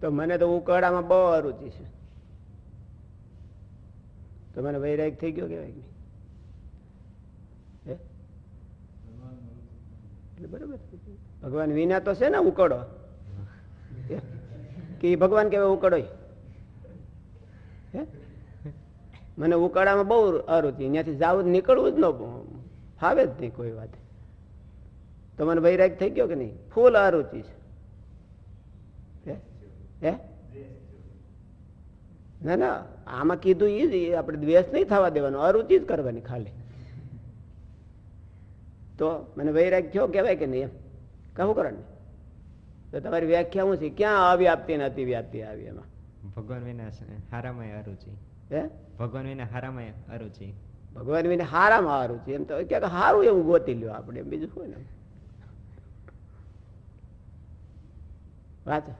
તો મને તો ઉકાળામાં બહુ અરુચિ છે. તો મને વૈરાગ થઈ ગયો કેવાય નહીં? એટલે બરાબર. ભગવાન વિના તો છે ને ઉકળો? કે ભગવાન કેવાય ઉકળો મને ઉકાળામાં બહુ અરુચિ ત્યાંથી જાવું નીકળવું જ ન ફાવે જ નહીં કોઈ વાત. તો મને વૈરાગ થઈ ગયો કે નહીં? ફૂલ અરુચિ છે. હે? ના ના. આમાં કીધું એ જ આપણે દ્વેષ નહીં થવા દેવાનો અરુચિ જ કરવાની ખાલી. તો મને વૈરાગ થયો કહેવાય કે નહીં એમ? કહું કરો ને તો તમારી વ્યાખ્યા શું છે ક્યાં અવ્યાપ્તિ ને અતિવ્યાપ્તિ આવી એમાં? ભગવાન વિના હારામાં અરુચિ. હે? ભગવાન વિના હારામાં અરુચિ. ભગવાન વિને હારામાં હારું છે એમ તો ક્યાંક સારું એવું ગોતી લ્યો આપણે બીજું હોય ને વાંચો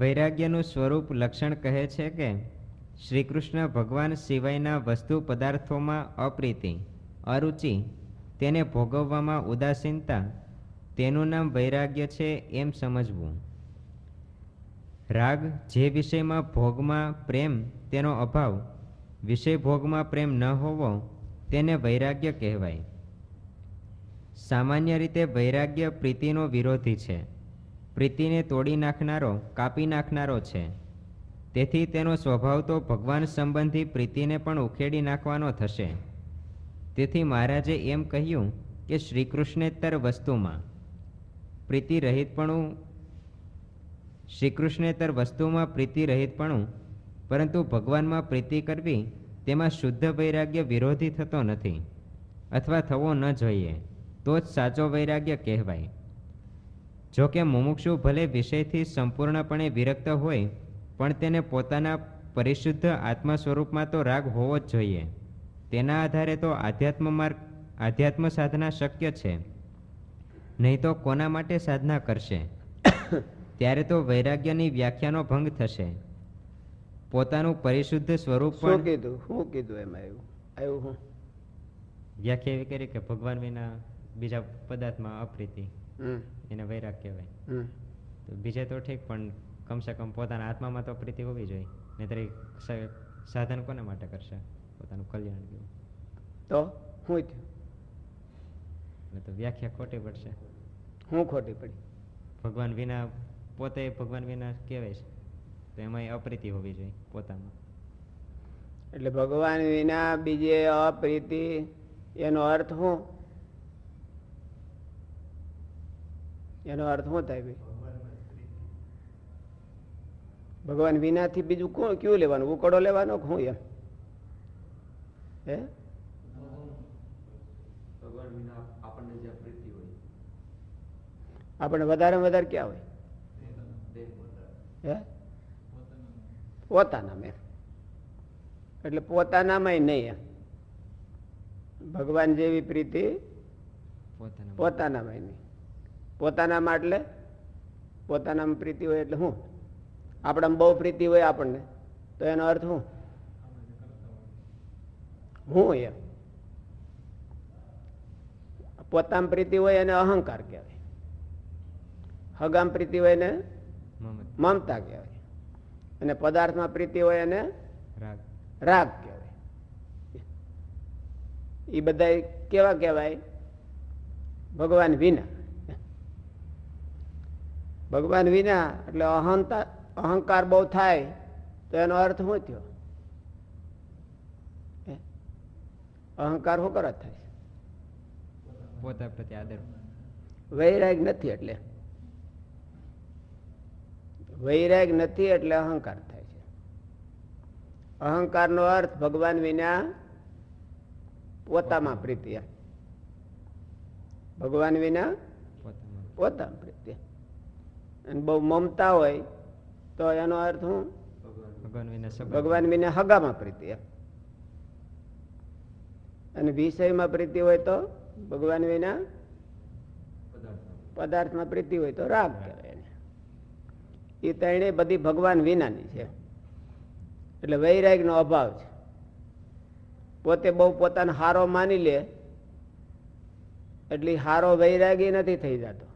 વૈરાગ્યનું સ્વરૂપ લક્ષણ કહે છે કે શ્રી કૃષ્ણ ભગવાન સિવાયના વસ્તુ પદાર્થોમાં અપ્રીતિ, અરુચિ, તેને ભોગવવામાં ઉદાસીનતા, તેનું નામ વૈરાગ્ય છે એમ સમજવું. રાગ જે વિષયમાં ભોગમાં પ્રેમ તેનો અભાવ, વિષય ભોગમાં પ્રેમ ન હોવો તેને વૈરાગ્ય કહેવાય. સામાન્ય રીતે વૈરાગ્ય પ્રીતિનો વિરોધી છે. પ્રીતિને તોડી નાખનારો, કાપી નાખનારો છે. તેથી તેનો સ્વભાવ તો ભગવાન સંબંધી પ્રીતિને પણ ઉખેડી નાખવાનો થશે. તેથી મહારાજે એમ કહ્યું કે શ્રીકૃષ્ણેતર વસ્તુમાં, પ્રીતિ રહિતપણું શ્રી વસ્તુમાં પ્રીતિ રહિતપણું, પરંતુ ભગવાનમાં પ્રીતિ કરવી તેમાં શુદ્ધ વૈરાગ્ય વિરોધી થતો નથી, અથવા થવો ન જોઈએ, તો જ સાચો વૈરાગ્ય કહેવાય. જો કે મુમુક્ષુ ભલે વિષયથી સંપૂર્ણપણે વિરક્ત હોય પણ તેને પોતાના પરિશુદ્ધ આત્મા સ્વરૂપમાં તો રાગ હોવો જ જોઈએ. તેના આધારે તો આધ્યાત્મ માર્ગ આધ્યાત્મ સાધના શક્ય છે. નહીં તો કોના માટે સાધના કરશે? ત્યારે તો વૈરાગ્યની વ્યાખ્યાનો ભંગ થશે. પોતાનું પરિશુદ્ધ સ્વરૂપ શું પણ કીધું? શું કીધું એમાં આવ્યું આવ્યું હું. વ્યાખ્યા એવી કરી કે ભગવાન વિના બીજા પદાર્થમાં અપ્રીતિ. હમ. એને વૈરાગ કહેવાય. તો બીજે તો ઠીક પણ કમસે કમ પોતાના આત્મામાં તો પ્રીતિ હોવી જોઈએ. નહીતર સાધન કોના માટે કરશે? પોતાનું કલ્યાણ કેવું? તો હું થયું? તો વ્યાખ્યા ખોટી પડશે. હું ખોટી પડી? ભગવાન વિના પોતે ભગવાન વિના કહેવાય છે. તો એમાં અપ્રીતિ હોવી જોઈએ પોતામાં. એટલે ભગવાન વિના બીજે અપ્રીતિ એનો અર્થ શું એનો અર્થ શું થાય ભાઈ? ભગવાન વિનાથી બીજું કોણ કયું લેવાનું? ઉકળો લેવાનો હું એમ? હે? આપણને આપણે વધારે વધારે ક્યાં હોય? હે? પોતાના મેં એટલે પોતાનામાં નહીં એમ. ભગવાન જેવી પ્રીતિ પોતાના પોતાનામાં નહીં. પોતાનામાં એટલે? પોતાનામાં પ્રીતિ હોય એટલે શું આપણામાં બહુ પ્રીતિ હોય આપણને તો એનો અર્થ શું હું એમ પોતામાં પ્રીતિ હોય એને અહંકાર કહેવાય. હગામ પ્રીતિ હોય એને મમતા. કહેવાય. અને પદાર્થમાં પ્રીતિ હોય એને રાગ. રાગ કહેવાય. એ બધા કેવા કહેવાય? ભગવાન વિના. ભગવાન વિના એટલે અહંતા અહંકાર બહુ થાય તો એનો અર્થ શું થયો? અહંકાર શું કરો થાય? પોતા પ્રત્યે આદર. વૈરાગ નથી એટલે. વૈરાગ નથી એટલે અહંકાર થાય છે. અહંકારનો અર્થ ભગવાન વિના પોતામાં પ્રીતિ. ભગવાન વિના પોતામાં. પોતામાં પ્રીતિ. અને બહુ મમતા હોય તો એનો અર્થ હું? ભગવાન વિના હગામાં પ્રીતિ. અને વિષયમાં પ્રીતિ હોય તો ભગવાન વિના પદાર્થમાં પ્રીતિ હોય તો રાગ કહેવાય એ ત્રણે બધી ભગવાન વિનાની છે. એટલે વૈરાગનો અભાવ છે. પોતે બહુ પોતાનો હારો માની લે એટલે હારો વૈરાગી નથી થઈ જતો.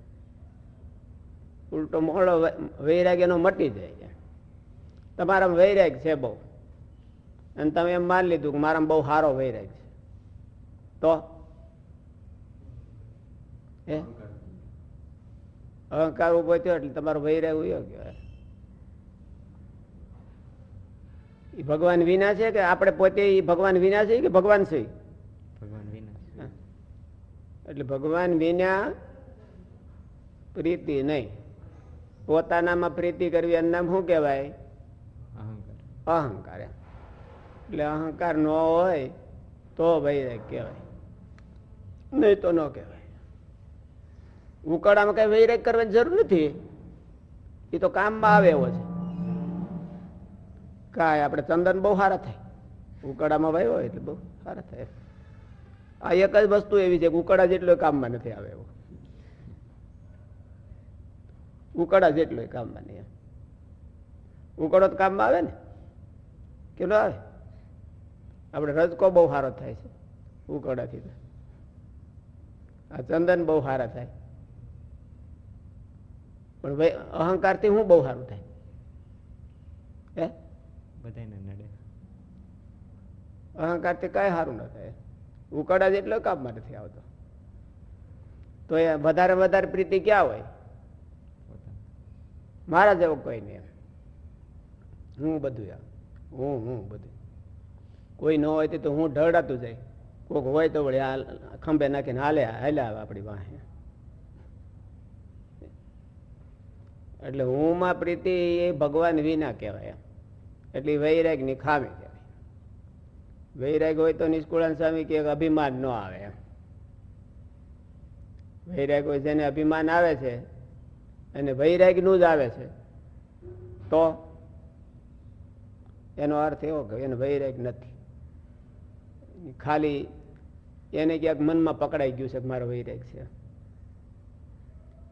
ઉલટો મોડો વૈ- વૈરાગ એનો મટી જાય છે. તમારામાં વૈરાગ છે બહુ. અને તમે એમ માની લીધું કે મારામાં બહુ સારો વૈરાગ છે. તો? હે? અહંકાર ઊભો થયો એટલે તમારો વૈરાગ ઉયો ગયો એ ભગવાન વિના છે કે આપણે પોતે ભગવાન વિના છે કે ભગવાન છે? ભગવાન વિના. એટલે ભગવાન વિના પ્રીતિ નહીં. પોતાનામાં પ્રીતિ કરવી એનું નામ શું કહેવાય? અહંકાર. એટલે અહંકાર ન હોય તો ભાઈ કહેવાય. નહીં તો ન કહેવાય. ઉકાળામાં કઈ વૈરાગ કરવાની જરૂર નથી. એ તો કામમાં આવે એવો છે. કાંઈ આપણે ચંદન બહુ સારા થાય. ઉકાળામાં હોય એટલે બહુ સારા થાય. આ એક જ વસ્તુ એવી છે કે ઉકાળા જેટલો કામમાં નથી આવે એવો. ઉકાળા જેટલો કામમાં નહીં. ઉકાળો તો કામમાં આવે ને? કેટલો આવે? આપણે રજકો બહુ સારો થાય છે ઉકળાથી તો. આ ચંદન બહુ સારા થાય. પણ ભાઈ અહંકારથી હું બહુ સારું થાય. હે? બધાને નડે. અહંકારથી કાંઈ સારું ન થાય. ઉકળા જેટલો કામમાં નથી આવતો. તો એ વધારે વધારે પ્રીતિ ક્યાં હોય? મારા જેવો કોઈ નહીં હું બધું હું હું બધું. કોઈ ન હોય તો હું ઢળડાતું જાય. કોઈક હોય તો વળી આ ખંભે નાખીને હાલે હાલે આવે આપણી વાહે. એટલે હું માં પ્રીતિ એ ભગવાન વિના કહેવાય. એટલે વૈરાગની ખામી કહેવાય. વૈરાગ હોય તો નિષ્કુળાન સ્વામી કે અભિમાન ન આવે એમ. વૈરાગ હોય જેને અભિમાન આવે છે અને વૈરાગનું જ આવે છે. તો એનો અર્થ એવો કે એને વૈરાગ નથી. ખાલી એને ક્યાંક મનમાં પકડાઈ ગયું છે કે મારો વૈરાગ છે.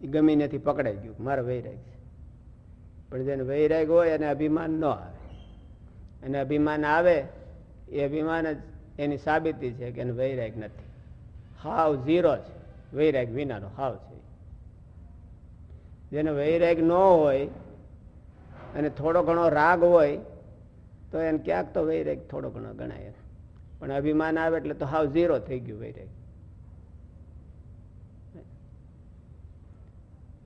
એ ગમી નથી પકડાઈ ગયું મારો વૈરાગ છે. પણ જેને વૈરાગ હોય એને અભિમાન ન આવે. અને અભિમાન આવે, એ અભિમાન જ એની સાબિતી છે કે એને વૈરાગ નથી. હાવ ઝીરો છે. વૈરાગ વિનાનો હાવ છે. જેને વૈરાગ ન હોય અને થોડો ઘણો રાગ હોય તો એને ક્યાંક તો વૈરાગ થોડો ઘણો ગણાય. પણ અભિમાન આવે એટલે તો હાવ ઝીરો થઈ ગયું વૈરાગ.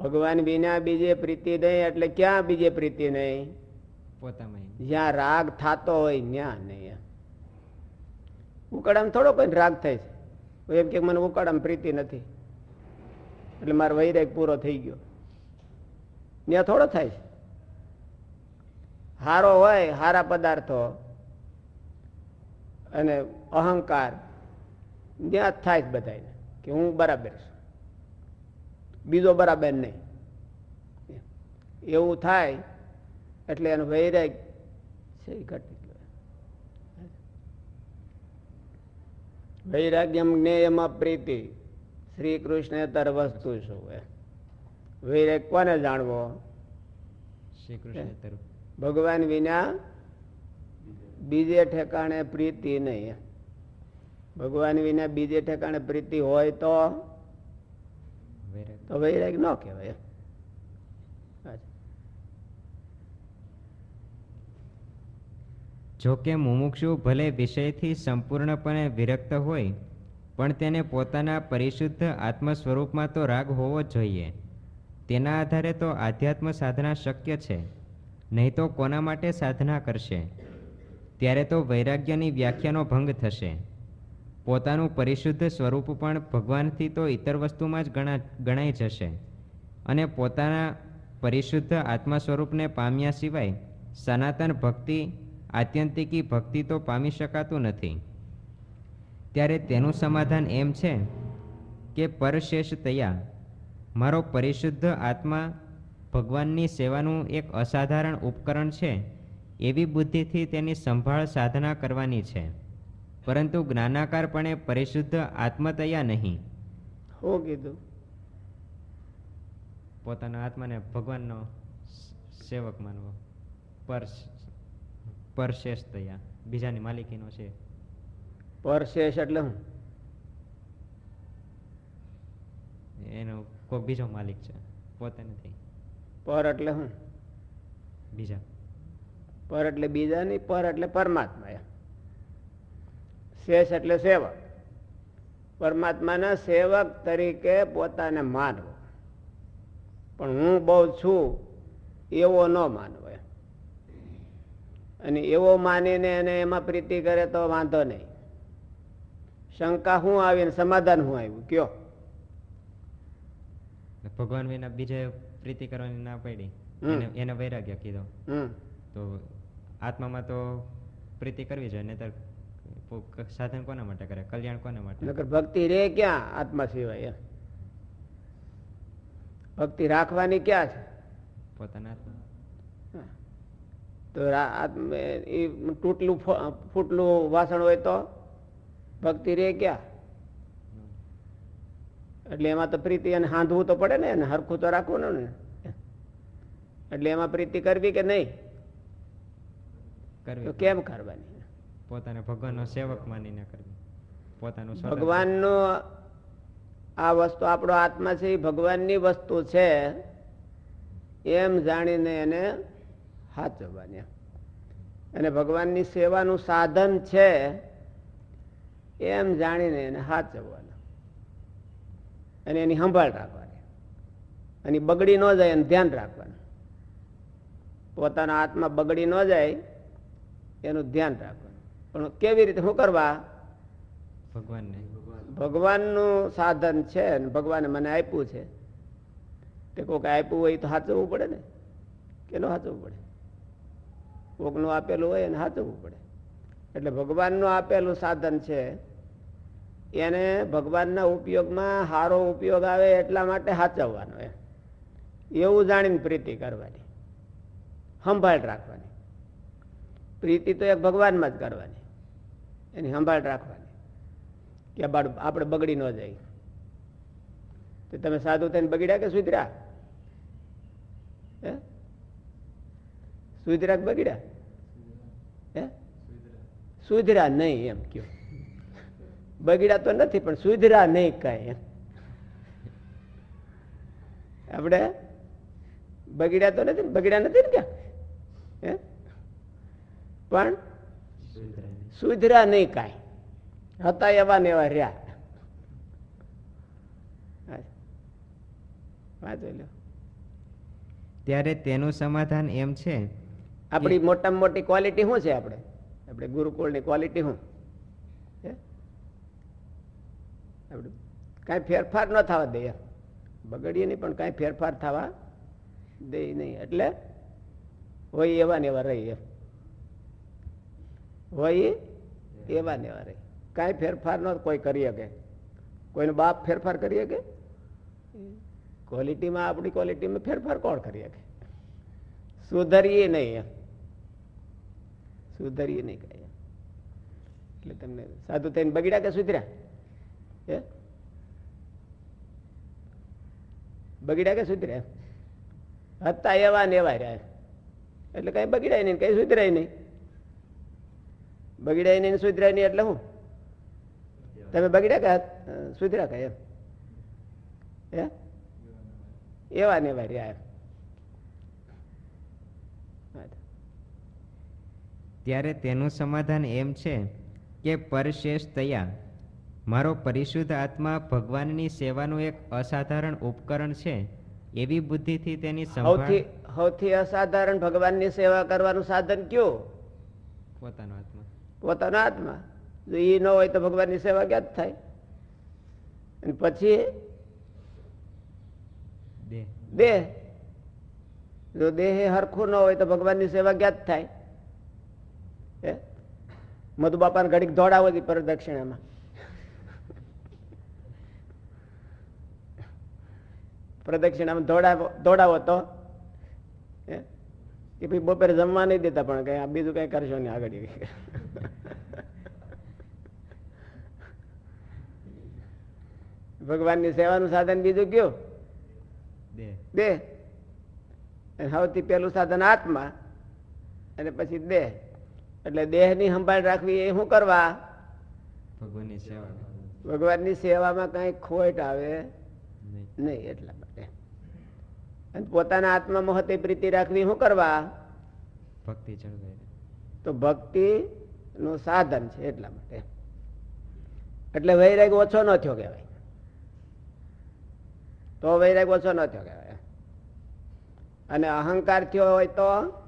ભગવાન વિના બીજે પ્રીતિ નહીં એટલે ક્યાં બીજે પ્રીતિ નહીં? પોતામાં જ્યાં રાગ થતો હોય ત્યાં નહીં. ઉકાળામાં થોડો કોઈ રાગ થાય છે. એમ કે મને ઉકાળામાં પ્રીતિ નથી. એટલે મારો વૈરાગ પૂરો થઈ ગયો. ત્યાં થોડો થાય છે. હારો હોય, હારા પદાર્થો અને અહંકાર, ત્યાં થાય છે બધાને કે હું બરાબર છું. બીજો બરાબર નહીં. એવું થાય, એટલે એનો વૈરાગ છે એ ઘટી. ગયો વૈરાગ્યમ જ્ઞેયમાં પ્રીતિ શ્રી કૃષ્ણ તર વસ્તુ શું હે કોને જાણવો? શ્રી કૃષ્ણ ભગવાન વિના બીજે ઠેકાણે પ્રીતિ નહીં. ભગવાન વિના બીજે ઠેકાણે પ્રીતિ હોય તો? તો વૈરાગ ન કહેવાય. જોકે મુમુક્ષુ ભલે વિષયથી સંપૂર્ણપણે વિરક્ત હોય પણ તેને પોતાના પરિશુદ્ધ આત્મ સ્વરૂપમાં તો રાગ હોવો જોઈએ. તેના આધારે તો આધ્યાત્મ સાધના શક્ય છે, નહીં તો કોના માટે સાધના કરશે? ત્યારે તો વૈરાગ્યની વ્યાખ્યાનો ભંગ થશે. પોતાનું પરિશુદ્ધ સ્વરૂપ પણ ભગવાનથી તો ઇતર વસ્તુમાં જ ગણા, ગણાઈ જશે. અને પોતાના પરિશુદ્ધ આત્મા સ્વરૂપને પામ્યા સિવાય સનાતન ભક્તિ, આત્યંતિકી ભક્તિ તો પામી શકાતું નથી. ત્યારે તેનું સમાધાન એમ છે કે પરશેષ તયા મારો પરિશુદ્ધ આત્મા ભગવાનની સેવાનું એક અસાધારણ ઉપકરણ છે એવી બુદ્ધિથી તેની સંભાળ સાધના કરવાની છે. પરંતુ જ્ઞાનાકારપણે પરિશુદ્ધ આત્મતયા નહીં. હું કીધું. પોતાના આત્માને ભગવાનનો સેવક માનવો. પર પરશેષ તયા. બીજાની માલિકીનો છે. પરશેષ એટલે એનો કોઈ બીજો માલિક છે? પોતે નથી. પર એટલે હું? બીજા. પર એટલે બીજા નહીં પર એટલે પરમાત્મા શેષ એટલે સેવક. પરમાત્માના સેવક તરીકે પોતાને માનવો. પણ હું બહુ છું એવો ન માનવો એમ. અને એવો માનીને એને એમાં પ્રીતિ કરે તો વાંધો નહીં. શંકા હું આવીને સમાધાન હું આવ્યું કયો? ભગવાન વિના બીજે પ્રીતિ કરવાની ના પડી. એને વૈરાગ્ય કીધો. તો આત્મામાં તો પ્રીતિ કરવી જોઈએ નહીતર સાધન કોના માટે કરે? કલ્યાણ કોના માટે? નકર ભક્તિ રે ક્યાં આત્મા સિવાય ભક્તિ રાખવાની ક્યાં છે? પોતાના તો એ તૂટલું ફૂટલું વાસણ હોય તો ભક્તિ રે ક્યાં? એટલે એમાં તો પ્રીતિ અને હાંધવું તો પડે ને એને હરખું તો રાખવું ને. એટલે એમાં પ્રીતિ કરવી કે નહીં? કરવી કેમ કરવાની? પોતાને ભગવાનનો સેવક માનીને કરવી. પોતાનું ભગવાનનો આ વસ્તુ આપણો આત્મા છે એ ભગવાનની વસ્તુ છે. એમ જાણીને એને સાચવવાની અને ભગવાનની સેવાનું સાધન છે એમ જાણીને એને સાચવવાનું અને એની સંભાળ રાખવાની. અને બગડી ન જાય એનું ધ્યાન રાખવાનું. પોતાના હાથમાં બગડી ન જાય એનું ધ્યાન રાખવાનું. પણ કેવી રીતે શું કરવા? ભગવાનને. ભગવાનનું સાધન છે ને ભગવાને મને આપ્યું છે. તે કોઈક આપ્યું હોય તો સાચવવું પડે ને? કે ન સાચવવું પડે? કોકનું આપેલું હોય એને સાચવવું પડે. એટલે ભગવાનનું આપેલું સાધન છે એને ભગવાનના ઉપયોગમાં સારો ઉપયોગ આવે એટલા માટે સાચવવાનો એમ. એવું જાણીને પ્રીતિ કરવાની. સંભાળ રાખવાની. પ્રીતિ તો એક ભગવાનમાં જ કરવાની. એની સંભાળ રાખવાની. કે આપણે બગડી ન જાય તો તમે સાધુ થઈને બગડ્યા કે સુધર્યા? હે? સુધર્યા કે બગડ્યા? હે? સુધર્યા નહીં એમ કયો. બગડ્યા તો નથી પણ સુધરા નહીં કાંઈ આપણે બગડ્યા તો નથી બગડ્યા નથી ને ક્યાં? હે? પણ સુધરા નહીં કાંઈ. હતા એવા ને એવા રહ્યા. વાંચો લ્યો. ત્યારે તેનું સમાધાન એમ છે આપણી મોટામાં મોટી ક્વોલિટી શું છે આપણે? આપણે ગુરુકુળની ક્વોલિટી શું હે? આપણે કાંઈ ફેરફાર ન થવા દઈએ બગડીએ નહીં પણ કાંઈ ફેરફાર થવા દે નહીં. એટલે હોય એવા ને એવા રહી એમ હોય એવા ને એવા રહી કાંઈ ફેરફાર ન કોઈ કરી શકે. કોઈનો બાપ ફેરફાર કરી શકે? ક્વોલિટીમાં આપણી ક્વોલિટીમાં ફેરફાર કોણ કરી શકે? સુધરીએ નહીં. સુધરીએ નહીં કહીએ. એટલે તમને સાધુ થઈને બગડ્યા કે સુધર્યા? બગડ્યા કે સુધર્યા હતા એવા ને એવા રહ્યા. એટલે કઈ બગીડાય નહીં કઈ સુધરાય નહીં. બગીડાય નહીં સુધરાય નહીં એટલે હું? તમે બગીડ્યા કે સુધરા સુધર્યા કે એમ? હે? એવા ને એવા રહ્યા એમ. ત્યારે તેનું સમાધાન એમ છે કે પરશેષ તયા મારો પરિશુદ્ધ આત્મા ભગવાનની સેવાનું એક અસાધારણ ઉપકરણ છે. એવી બુદ્ધિથી તેની સૌથી સૌથી અસાધારણ ભગવાનની સેવા કરવાનું સાધન કયું? પોતાનો આત્મા. પોતાનો આત્મા? જો એ ન હોય તો ભગવાનની સેવા ક્યાં જ થાય? અને પછી? દેહ. દેહ? જો દેહ હરખું ન હોય તો ભગવાનની સેવા ક્યાં જ થાય? હે? મધુબાપાને ઘડીક દોડાવો પર પ્રદક્ષિણામાં પ્રદક્ષિણામાં દોડાવો દોડાવો તો. હે? કે ભાઈ બપોરે જમવા નહીં દેતા પણ કઈ બીજું કઈ કરશો નહીં આગળ ભગવાનની સેવાનું સાધન બીજું કયું? દેહ સૌથી પહેલું સાધન આત્મા. અને પછી દેહ એટલે દેહની સંભાળ રાખવી એ શું કરવા? ભગવાનની સેવા. ભગવાનની સેવામાં કઈ ખોટ આવે? નહીં એટલા. અને પોતાના આત્મામાં હતી પ્રીતિ રાખવી શું કરવા? ભક્તિ તો ભક્તિ નું સાધન છે એટલા માટે. એટલે વૈરાગ ઓછો ન થયો કહેવાય. તો વૈરાગ ઓછો ન થયો કહેવાય. અને અહંકાર થયો હોય તો?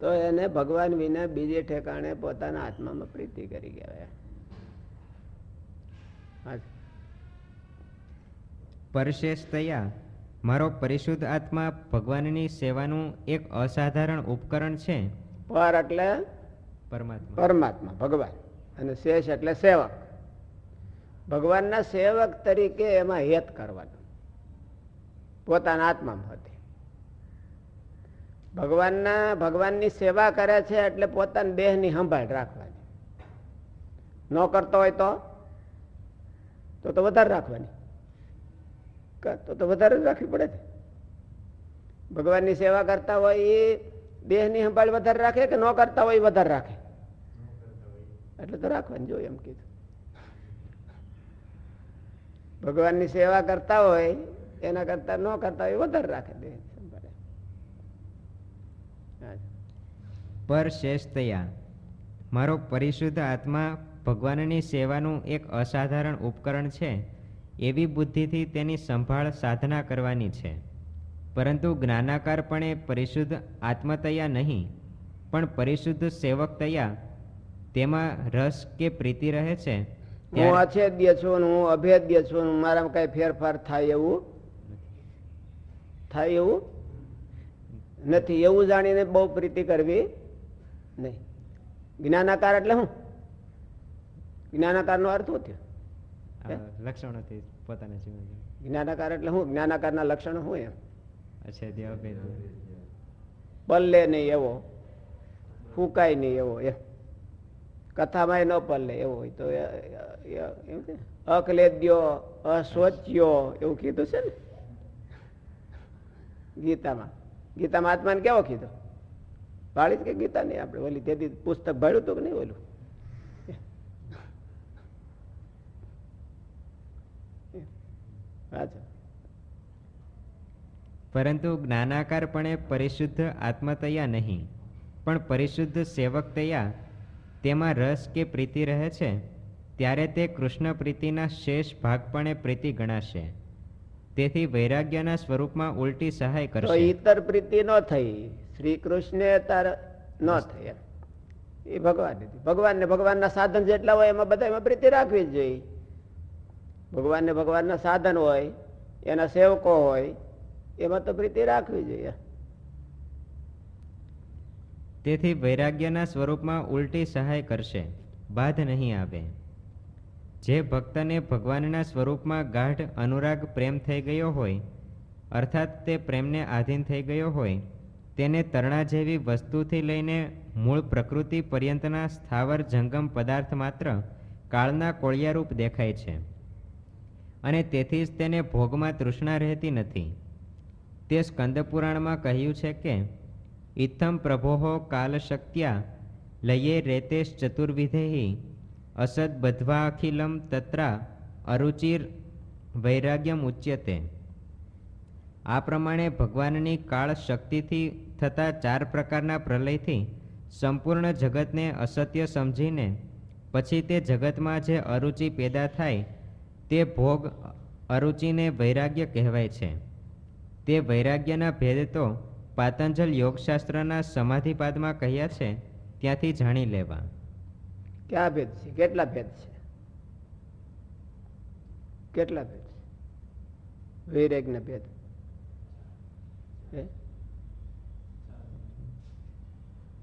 તો એને ભગવાન વિના બીજે ઠેકાણે પોતાના આત્મામાં પ્રીતિ કરી કહેવાય હા. પરશેષ તયા મારો પરિશુદ્ધ આત્મા ભગવાનની સેવાનું એક અસાધારણ ઉપકરણ છે. પર એટલે? પરમાત્મા. પરમાત્મા ભગવાન. અને શેષ એટલે સેવક. ભગવાનના સેવક તરીકે એમાં હેત કરવાનું. પોતાના આત્મામાં હતી. ભગવાનના ભગવાનની સેવા કરે છે એટલે પોતાના દેહની સંભાળ રાખવાની. ન કરતો હોય તો? તો તો વધારે રાખવાની. તો તો વધારે જ રાખવી પડે ભગવાનની સેવા કરતા હોય એ દેહની સંભાળ વધારે રાખે કે ન કરતા હોય વધારે રાખે? એટલે તો રાખવાની જોઈએ એમ કીધું. ભગવાનની સેવા કરતા હોય, એના કરતા ન કરતા હોય વધારે રાખે દેહ. પરશેષ તયા મારો પરિશુદ્ધ આત્મા ભગવાનની સેવાનું એક અસાધારણ ઉપકરણ છે. એવી બુદ્ધિથી તેની સંભાળ સાધના કરવાની છે. પરંતુ જ્ઞાનાકારપણે પરિશુદ્ધ આત્મતયા નહીં પણ પરિશુદ્ધ સેવક તૈયા તેમાં રસ કે પ્રીતિ રહે છે? હું અછેદ્ય છું હું અભેદ્ય છું મારામાં કઈ ફેરફાર થાય એવું? થાય એવું? નથી એવું જાણીને બહુ પ્રીતિ કરવી નહીં. જ્ઞાનાકાર એટલે શું જ્ઞાનાકાર નો અર્થ શું થયો? લક્ષણોથી પોતાના જીવન જ્ઞાનાકાર એટલે શું જ્ઞાનાકારના લક્ષણો શું એમ? અચ્છા પલ્લે નહીં એવો. ફૂંકાય નહીં એવો એમ. કથામાં ન પલ્લે એવો હોય તો અકલેદ્યો અસ્વચ્યો એવું કીધું છે ને? ગીતામાં. ગીતામાં આત્માને કેવો કીધો? ભાળી કે ગીતા નહીં આપણે ઓલી તેથી પુસ્તક ભાડ્યું હતું કે નહીં ઓલું? પરંતુ જ્ઞાનાકારપણે પરિશુદ્ધ આત્મતયા નહીં પણ પરિશુદ્ધ સેવકતયા તેમાં રસ કે પ્રીતિ રહે છે? ત્યારે તે કૃષ્ણ પ્રીતિના શેષ ભાગપણે પ્રીતિ ગણાશે. તેથી વૈરાગ્યના સ્વરૂપમાં ઉલટી સહાય કરશે. ઈતર પ્રીતિ ન થઈ શ્રી કૃષ્ણે તાર ન થઈ એ ભગવાન ભગવાન ને ભગવાનના સાધન જેટલા હોય એમાં બધા એમાં પ્રીતિ રાખવી જ જોઈએ. ભગવાન ને ભગવાનના સાધન હોય, એના સેવકો હોય, એમાં તો પ્રીતિ રાખવી જોઈએ. તેથી વૈરાગ્યના સ્વરૂપમાં ઉલટી સહાય કરશે, બાધ નહીં આવે. જે ભક્તને ભગવાનના સ્વરૂપમાં ગાઢ અનુરાગ પ્રેમ થઈ ગયો હોય, અર્થાત તે પ્રેમને આધીન થઈ ગયો હોય, તેને તરણા જેવી વસ્તુથી લઈને મૂળ પ્રકૃતિ પર્યંતના સ્થાવર જંગમ પદાર્થ માત્ર કાળના કોળિયારૂપ દેખાય છે. અને તેથી જ તેને ભોગમાં તૃષ્ણા રહેતી નથી. તે સ્કંદપુરાણમાં કહ્યું છે કે ઇથમ પ્રભોહો કાલશક્ત્યા લયે રેતેશ ચતુર્વિધેહી અસદ બધ્વા અખિલમ તત્રા અરુચિર વૈરાગ્યમ ઉચ્યતે. આ પ્રમાણે ભગવાનની કાળ શક્તિથી થતા ચાર પ્રકારના પ્રલયથી સંપૂર્ણ જગતને અસત્ય સમજીને, પછી તે જગતમાં જે અરુચિ પેદા થાય તે ભોગ અરુચિને વૈરાગ્ય કહેવાય છે. તે વૈરાગ્યના ભેદ તો પાતંજલ યોગશાસ્ત્રના સમાધિપાદમાં કહ્યા છે, ત્યાંથી જાણી લેવા. ક્યાં ભેદ છે? કેટલા ભેદ છે? કેટલા ભેદ છે? વૈરાગના ભેદ. હે?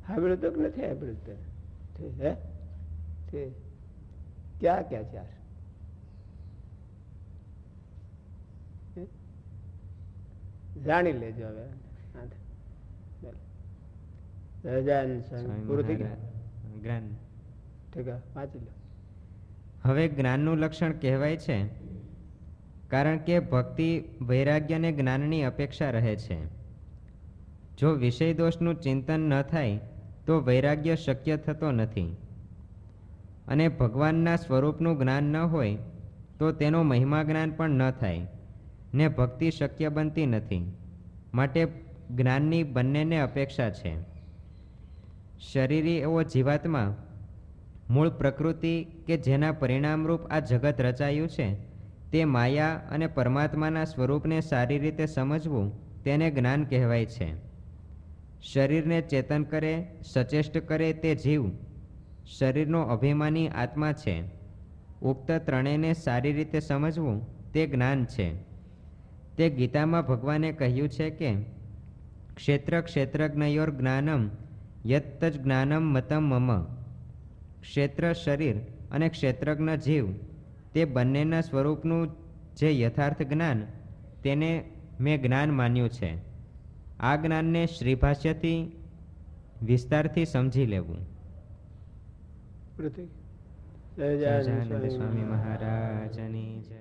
સાંભળ્યું તો નથી સાંભળ્યું તો. ક્યાં ક્યાં ચાર હે? જાણી લેજો હવે હા, ચાલો. સહજાનંદ સ્વામી પૂરું થઈ ગયું જ્ઞાન ઠીક છે, લેજો હવે. હવે જ્ઞાનનું લક્ષણ કહેવાય છે કારણ કે ભક્તિ વૈરાગ્ય અને જ્ઞાનની અપેક્ષા રહે છે. જો વિષય દોષનું ચિંતન ન થાય તો વૈરાગ્ય શક્ય થતો નથી. અને ભગવાનના સ્વરૂપનું જ્ઞાન ન હોય તો તેનો મહિમા જ્ઞાન પણ ન થાય. ને ભક્તિ શક્ય બનતી નથી. માટે જ્ઞાનની બંનેને અપેક્ષા છે. શરીરી એવો જીવાત્મા, મૂળ પ્રકૃતિ કે જેના પરિણામરૂપ આ જગત રચાયું છે, તે માયા અને પરમાત્માના સ્વરૂપને સારી રીતે સમજવું તેને જ્ઞાન કહેવાય છે. શરીરને ચેતન કરે, સચેષ્ટ કરે તે જીવ, શરીરનો અભિમાની આત્મા છે. ઉક્ત ત્રણેયને સારી રીતે સમજવું તે જ્ઞાન છે. તે ગીતામાં ભગવાને કહ્યું છે કે ક્ષેત્ર ક્ષેત્રજ્ઞયોર જ્ઞાનમ યત્ત જ જ્ઞાનમ મતમ મમ. ક્ષેત્ર શરીર અને ક્ષેત્રજ્ઞ જીવ તે બંનેના સ્વરૂપનું જે યથાર્થ જ્ઞાન તેને મેં જ્ઞાન માન્યું છે. આ જ્ઞાનને શ્રીભાષ્યથી વિસ્તારથી સમજી લેવું. સ્વામી. મહારાજની જય.